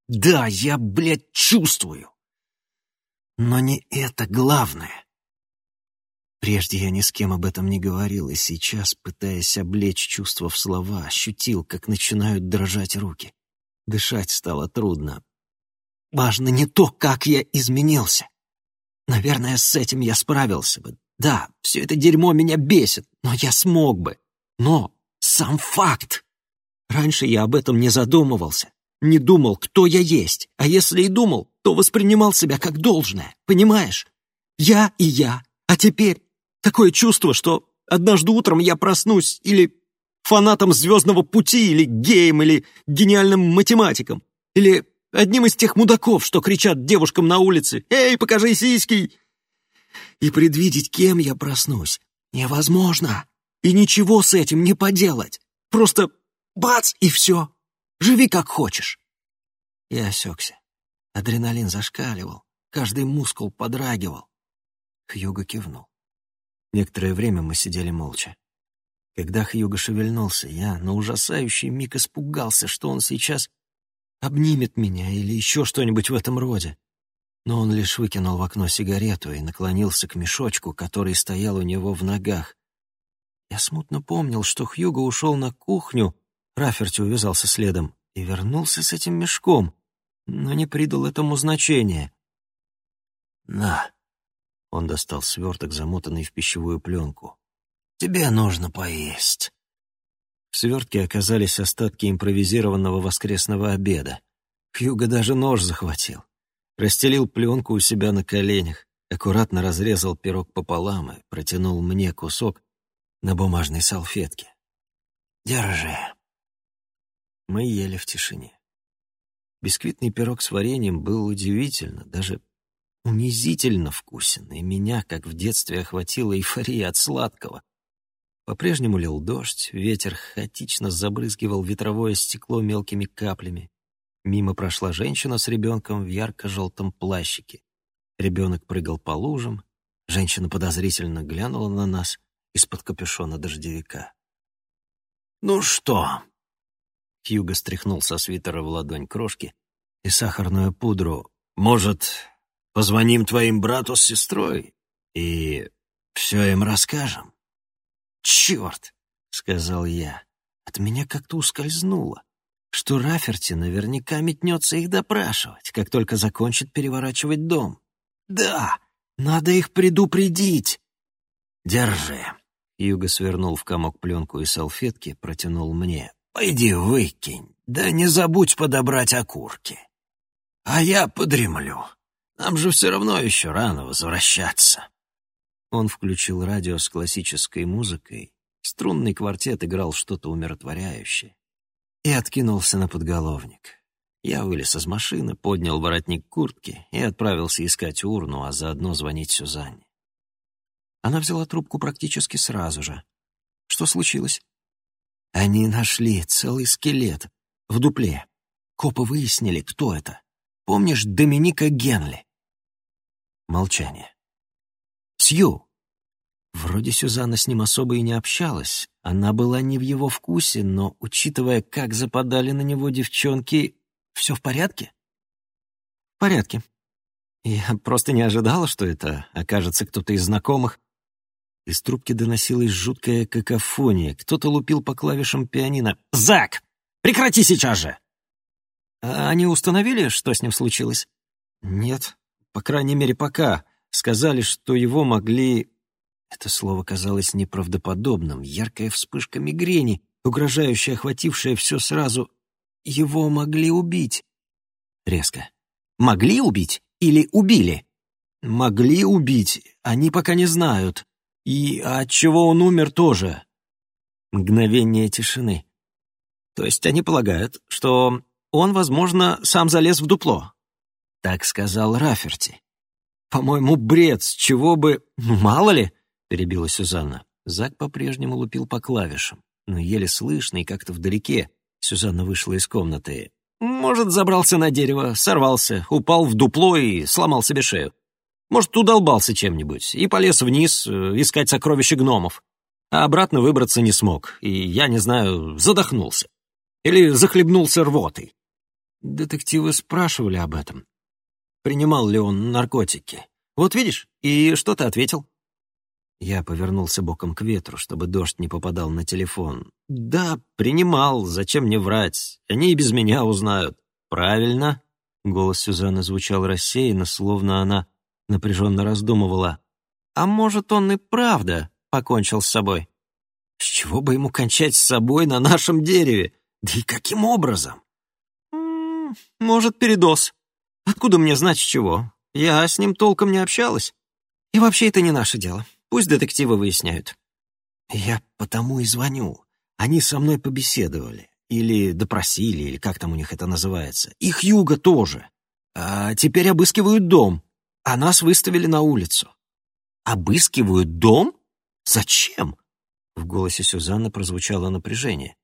да, я, блядь, чувствую!» Но не это главное. Прежде я ни с кем об этом не говорил, и сейчас, пытаясь облечь чувства в слова, ощутил, как начинают дрожать руки. Дышать стало трудно. Важно не то, как я изменился. Наверное, с этим я справился бы. Да, все это дерьмо меня бесит, но я смог бы. Но сам факт. Раньше я об этом не задумывался. не думал, кто я есть, а если и думал, то воспринимал себя как должное, понимаешь? Я и я, а теперь такое чувство, что однажды утром я проснусь или фанатом «Звездного пути», или геем, или гениальным математиком, или одним из тех мудаков, что кричат девушкам на улице «Эй, покажи сиськи!» И предвидеть, кем я проснусь, невозможно. И ничего с этим не поделать. Просто бац, и все. Живи как хочешь. Я осекся. Адреналин зашкаливал, каждый мускул подрагивал. Хьюго кивнул. Некоторое время мы сидели молча. Когда Хьюго шевельнулся, я на ужасающий миг испугался, что он сейчас обнимет меня или еще что-нибудь в этом роде. Но он лишь выкинул в окно сигарету и наклонился к мешочку, который стоял у него в ногах. Я смутно помнил, что Хьюго ушел на кухню, Раферти увязался следом и вернулся с этим мешком, но не придал этому значения. «На!» — он достал сверток, замотанный в пищевую пленку. «Тебе нужно поесть». В свертке оказались остатки импровизированного воскресного обеда. Хьюго даже нож захватил. Расстелил пленку у себя на коленях, аккуратно разрезал пирог пополам и протянул мне кусок на бумажной салфетке. «Держи». Мы ели в тишине. Бисквитный пирог с вареньем был удивительно, даже унизительно вкусен, и меня, как в детстве, охватила эйфория от сладкого. По-прежнему лил дождь, ветер хаотично забрызгивал ветровое стекло мелкими каплями. Мимо прошла женщина с ребенком в ярко-желтом плащике. Ребенок прыгал по лужам, женщина подозрительно глянула на нас из-под капюшона дождевика. «Ну что?» Хьюго стряхнул со свитера в ладонь крошки и сахарную пудру. «Может, позвоним твоим брату с сестрой и все им расскажем?» «Черт!» — сказал я. От меня как-то ускользнуло, что Раферти наверняка метнется их допрашивать, как только закончит переворачивать дом. «Да, надо их предупредить!» «Держи!» Юга свернул в комок пленку и салфетки, протянул мне. Пойди выкинь, да не забудь подобрать окурки. А я подремлю. Нам же все равно еще рано возвращаться. Он включил радио с классической музыкой, струнный квартет играл что-то умиротворяющее и откинулся на подголовник. Я вылез из машины, поднял воротник куртки и отправился искать урну, а заодно звонить Сюзанне. Она взяла трубку практически сразу же. Что случилось? Они нашли целый скелет в дупле. Копы выяснили, кто это. Помнишь Доминика Генли? Молчание. Сью. Вроде Сюзанна с ним особо и не общалась. Она была не в его вкусе, но, учитывая, как западали на него девчонки, все в порядке? В порядке. Я просто не ожидала, что это окажется кто-то из знакомых. Из трубки доносилась жуткая какофония. Кто-то лупил по клавишам пианино. «Зак! Прекрати сейчас же!» а «Они установили, что с ним случилось?» «Нет, по крайней мере, пока. Сказали, что его могли...» Это слово казалось неправдоподобным. Яркая вспышка мигрени, угрожающая, охватившая все сразу. «Его могли убить». Резко. «Могли убить или убили?» «Могли убить. Они пока не знают. И от чего он умер тоже. Мгновение тишины. То есть они полагают, что он, возможно, сам залез в дупло. Так сказал Раферти. По-моему, бред, с чего бы... Мало ли, перебила Сюзанна. Зак по-прежнему лупил по клавишам, но еле слышно и как-то вдалеке. Сюзанна вышла из комнаты. Может, забрался на дерево, сорвался, упал в дупло и сломал себе шею. Может, удолбался чем-нибудь и полез вниз э, искать сокровища гномов. А обратно выбраться не смог, и, я не знаю, задохнулся. Или захлебнулся рвотой. Детективы спрашивали об этом. Принимал ли он наркотики. Вот видишь, и что ты ответил? Я повернулся боком к ветру, чтобы дождь не попадал на телефон. «Да, принимал. Зачем мне врать? Они и без меня узнают». «Правильно». Голос Сюзанны звучал рассеянно, словно она напряженно раздумывала. А может, он и правда покончил с собой? С чего бы ему кончать с собой на нашем дереве? Да и каким образом? Может, передоз. Откуда мне знать с чего? Я с ним толком не общалась. И вообще это не наше дело. Пусть детективы выясняют. Я потому и звоню. Они со мной побеседовали. Или допросили, или как там у них это называется. Их Юга тоже. А теперь обыскивают дом. А нас выставили на улицу. Обыскивают дом? Зачем? В голосе Сюзанны прозвучало напряжение.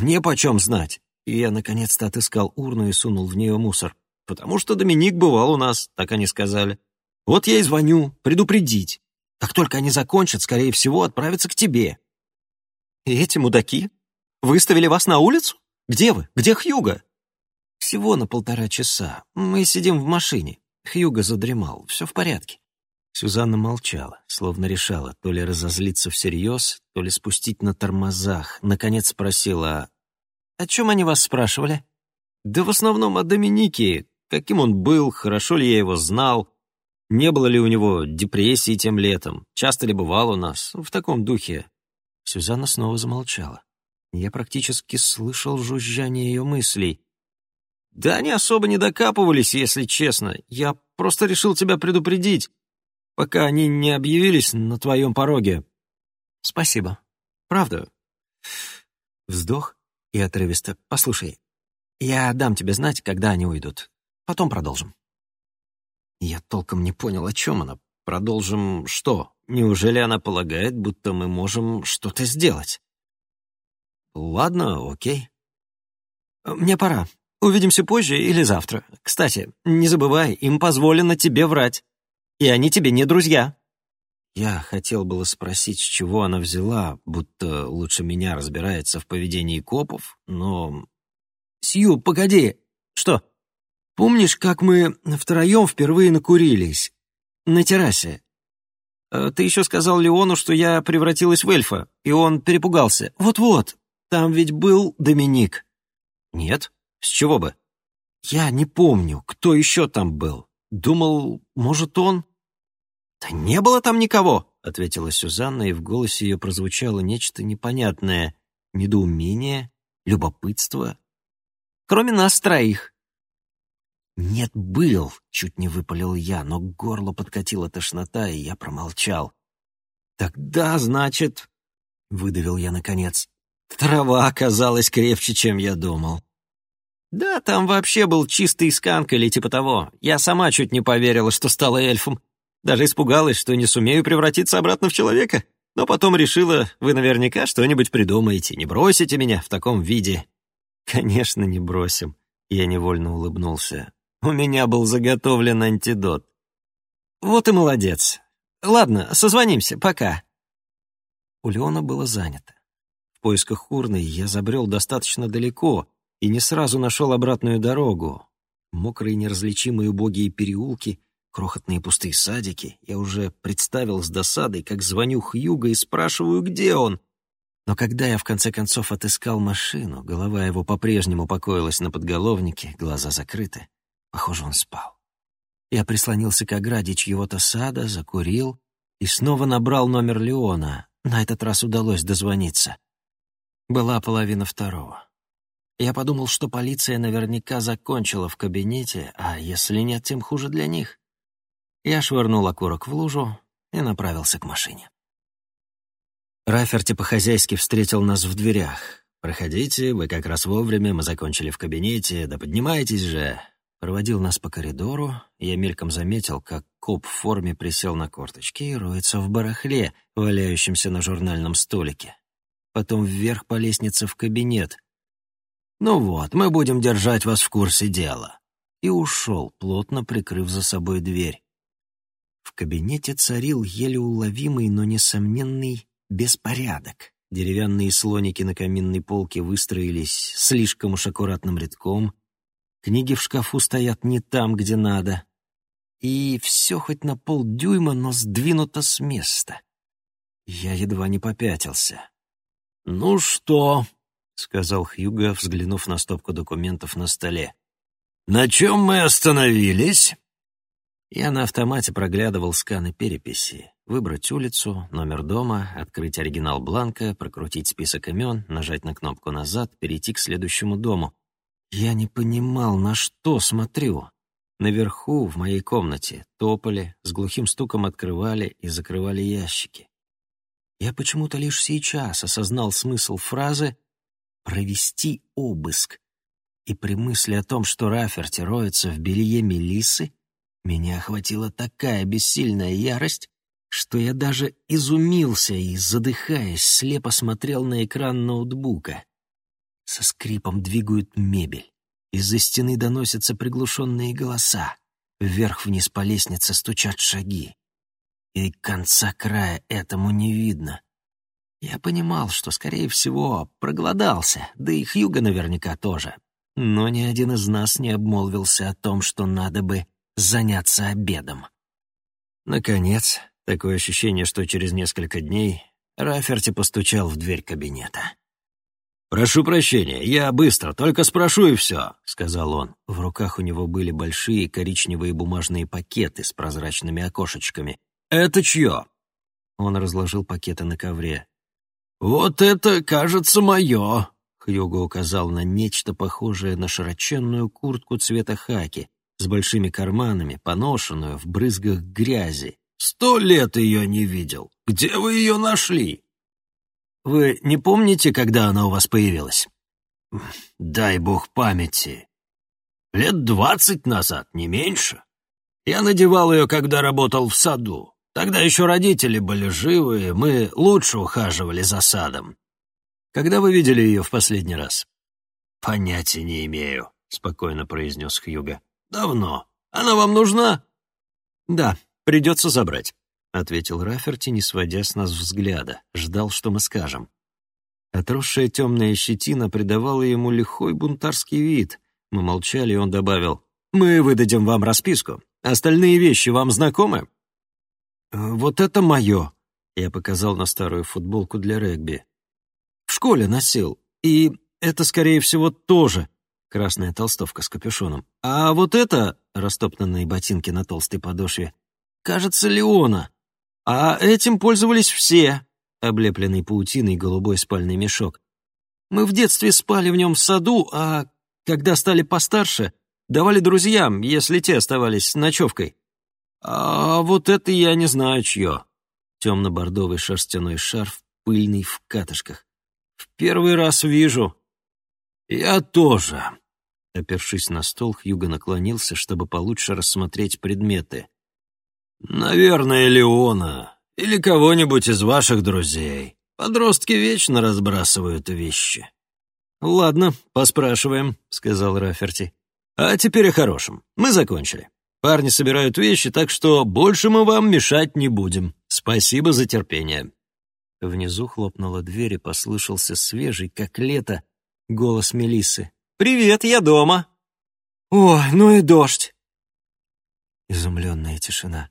Мне почем знать? И я наконец-то отыскал урну и сунул в нее мусор. Потому что Доминик бывал у нас, так они сказали. Вот я и звоню, предупредить. Как только они закончат, скорее всего, отправятся к тебе. И эти мудаки выставили вас на улицу? Где вы? Где Хьюга? Всего на полтора часа. Мы сидим в машине. Хьюга задремал. Все в порядке. Сюзанна молчала, словно решала то ли разозлиться всерьез, то ли спустить на тормозах. Наконец спросила, «О чем они вас спрашивали?» «Да в основном о Доминике. Каким он был, хорошо ли я его знал, не было ли у него депрессии тем летом? Часто ли бывал у нас? В таком духе. Сюзанна снова замолчала. Я практически слышал жужжание ее мыслей. «Да они особо не докапывались, если честно. Я просто решил тебя предупредить, пока они не объявились на твоем пороге». «Спасибо. Правда». Вздох и отрывисто. «Послушай, я дам тебе знать, когда они уйдут. Потом продолжим». Я толком не понял, о чем она. Продолжим что? Неужели она полагает, будто мы можем что-то сделать? Ладно, окей. Мне пора. Увидимся позже или завтра. Кстати, не забывай, им позволено тебе врать. И они тебе не друзья. Я хотел было спросить, с чего она взяла, будто лучше меня разбирается в поведении копов, но... «Сью, погоди!» «Что?» Помнишь, как мы втроем впервые накурились? На террасе. Э, ты еще сказал Леону, что я превратилась в эльфа, и он перепугался. Вот-вот, там ведь был Доминик. Нет? С чего бы? Я не помню, кто еще там был. Думал, может, он? Да не было там никого, ответила Сюзанна, и в голосе ее прозвучало нечто непонятное. Недоумение, любопытство. Кроме нас троих. «Нет, был!» — чуть не выпалил я, но к горлу подкатила тошнота, и я промолчал. «Тогда, значит...» — выдавил я наконец. «Трава оказалась крепче, чем я думал». «Да, там вообще был чистый сканк или типа того. Я сама чуть не поверила, что стала эльфом. Даже испугалась, что не сумею превратиться обратно в человека. Но потом решила, вы наверняка что-нибудь придумаете, не бросите меня в таком виде». «Конечно, не бросим», — я невольно улыбнулся. У меня был заготовлен антидот. Вот и молодец. Ладно, созвонимся, пока. У Леона было занято. В поисках урны я забрел достаточно далеко и не сразу нашел обратную дорогу. Мокрые неразличимые убогие переулки, крохотные пустые садики. Я уже представил с досадой, как звоню Хьюго и спрашиваю, где он. Но когда я в конце концов отыскал машину, голова его по-прежнему покоилась на подголовнике, глаза закрыты. Похоже, он спал. Я прислонился к ограде чьего-то сада, закурил и снова набрал номер Леона. На этот раз удалось дозвониться. Была половина второго. Я подумал, что полиция наверняка закончила в кабинете, а если нет, тем хуже для них. Я швырнул окурок в лужу и направился к машине. Раферти по-хозяйски встретил нас в дверях. «Проходите, вы как раз вовремя, мы закончили в кабинете, да поднимайтесь же, Проводил нас по коридору, я мельком заметил, как коп в форме присел на корточки и роется в барахле, валяющемся на журнальном столике. Потом вверх по лестнице в кабинет. «Ну вот, мы будем держать вас в курсе дела». И ушел, плотно прикрыв за собой дверь. В кабинете царил еле уловимый, но несомненный беспорядок. Деревянные слоники на каминной полке выстроились слишком уж аккуратным рядком, Книги в шкафу стоят не там, где надо. И все хоть на полдюйма, но сдвинуто с места. Я едва не попятился. «Ну что?» — сказал Хьюго, взглянув на стопку документов на столе. «На чем мы остановились?» Я на автомате проглядывал сканы переписи. Выбрать улицу, номер дома, открыть оригинал бланка, прокрутить список имен, нажать на кнопку «Назад», перейти к следующему дому. Я не понимал, на что смотрю. Наверху, в моей комнате, топали, с глухим стуком открывали и закрывали ящики. Я почему-то лишь сейчас осознал смысл фразы «провести обыск», и при мысли о том, что Раферти роется в белье Мелисы, меня охватила такая бессильная ярость, что я даже изумился и, задыхаясь, слепо смотрел на экран ноутбука. Со скрипом двигают мебель. Из-за стены доносятся приглушенные голоса. Вверх-вниз по лестнице стучат шаги. И конца края этому не видно. Я понимал, что, скорее всего, проголодался, да и Хьюга наверняка тоже. Но ни один из нас не обмолвился о том, что надо бы заняться обедом. Наконец, такое ощущение, что через несколько дней Раферти постучал в дверь кабинета. «Прошу прощения, я быстро, только спрошу и все», — сказал он. В руках у него были большие коричневые бумажные пакеты с прозрачными окошечками. «Это чье?» Он разложил пакеты на ковре. «Вот это, кажется, мое», — Хьюго указал на нечто похожее на широченную куртку цвета хаки, с большими карманами, поношенную, в брызгах грязи. «Сто лет ее не видел. Где вы ее нашли?» Вы не помните, когда она у вас появилась? Дай бог памяти. Лет двадцать назад, не меньше. Я надевал ее, когда работал в саду. Тогда еще родители были живы, мы лучше ухаживали за садом. Когда вы видели ее в последний раз? Понятия не имею, спокойно произнес Хьюга. Давно. Она вам нужна? Да, придется забрать. — ответил Раферти, не сводя с нас взгляда, ждал, что мы скажем. Отросшая темная щетина придавала ему лихой бунтарский вид. Мы молчали, и он добавил, «Мы выдадим вам расписку. Остальные вещи вам знакомы?» «Вот это мое», — я показал на старую футболку для регби. «В школе носил, и это, скорее всего, тоже красная толстовка с капюшоном. А вот это, растоптанные ботинки на толстой подошве, кажется, Леона. А этим пользовались все, облепленный паутиной голубой спальный мешок. Мы в детстве спали в нем в саду, а когда стали постарше, давали друзьям, если те оставались с ночевкой. А вот это я не знаю чье. Темно-бордовый шерстяной шарф, пыльный в катышках. В первый раз вижу. Я тоже. Опершись на стол, Хьюго наклонился, чтобы получше рассмотреть предметы. «Наверное, Леона. Или кого-нибудь из ваших друзей. Подростки вечно разбрасывают вещи». «Ладно, поспрашиваем», — сказал Раферти. «А теперь о хорошем. Мы закончили. Парни собирают вещи, так что больше мы вам мешать не будем. Спасибо за терпение». Внизу хлопнула дверь и послышался свежий, как лето, голос Мелиссы. «Привет, я дома!» «Ой, ну и дождь!» Изумленная тишина.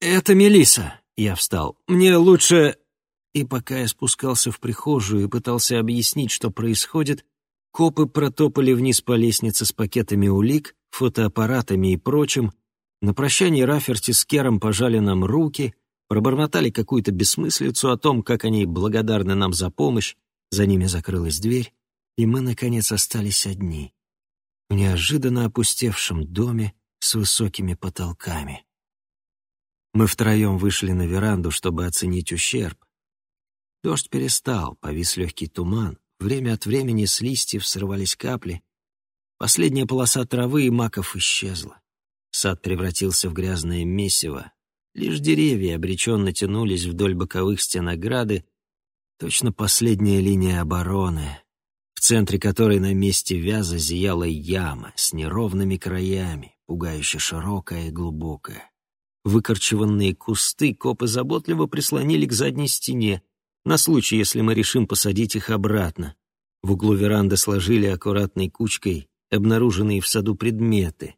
«Это Мелиса. Я встал. «Мне лучше...» И пока я спускался в прихожую и пытался объяснить, что происходит, копы протопали вниз по лестнице с пакетами улик, фотоаппаратами и прочим. На прощание Раферти с Кером пожали нам руки, пробормотали какую-то бессмыслицу о том, как они благодарны нам за помощь, за ними закрылась дверь, и мы, наконец, остались одни. В неожиданно опустевшем доме с высокими потолками. Мы втроем вышли на веранду, чтобы оценить ущерб. Дождь перестал, повис легкий туман. Время от времени с листьев срывались капли. Последняя полоса травы и маков исчезла. Сад превратился в грязное месиво. Лишь деревья обреченно тянулись вдоль боковых стен ограды, точно последняя линия обороны, в центре которой на месте вяза зияла яма с неровными краями, пугающе широкая и глубокая. Выкорчеванные кусты копы заботливо прислонили к задней стене, на случай, если мы решим посадить их обратно. В углу веранды сложили аккуратной кучкой обнаруженные в саду предметы.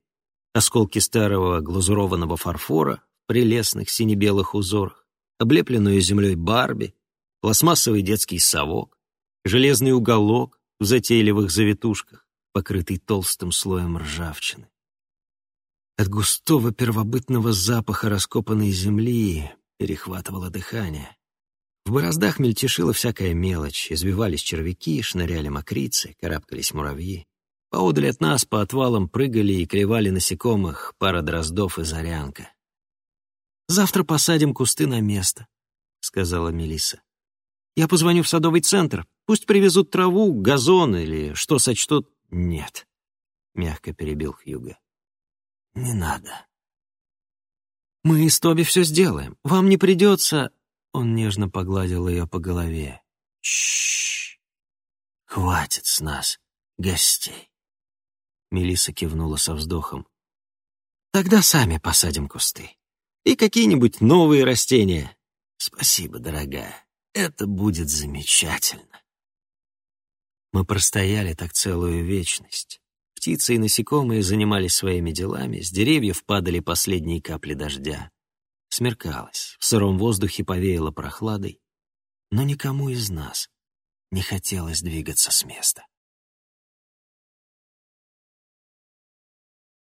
Осколки старого глазурованного фарфора в прелестных сине-белых узорах, облепленную землей Барби, пластмассовый детский совок, железный уголок в затейливых завитушках, покрытый толстым слоем ржавчины. От густого первобытного запаха раскопанной земли перехватывало дыхание. В бороздах мельтешила всякая мелочь, извивались червяки, шныряли мокрицы, карабкались муравьи. Поодаль от нас по отвалам прыгали и клевали насекомых пара дроздов и зарянка. «Завтра посадим кусты на место», — сказала Мелиса. «Я позвоню в садовый центр. Пусть привезут траву, газон или что сочтут». «Нет», — мягко перебил Хьюга. «Не надо». «Мы с Тоби все сделаем. Вам не придется...» Он нежно погладил ее по голове. «Чш! Хватит с нас гостей!» Мелиса кивнула со вздохом. «Тогда сами посадим кусты. И какие-нибудь новые растения. Спасибо, дорогая. Это будет замечательно». Мы простояли так целую вечность. Птицы и насекомые занимались своими делами, с деревьев падали последние капли дождя. Смеркалось, в сыром воздухе повеяло прохладой, но никому из нас не хотелось двигаться с места.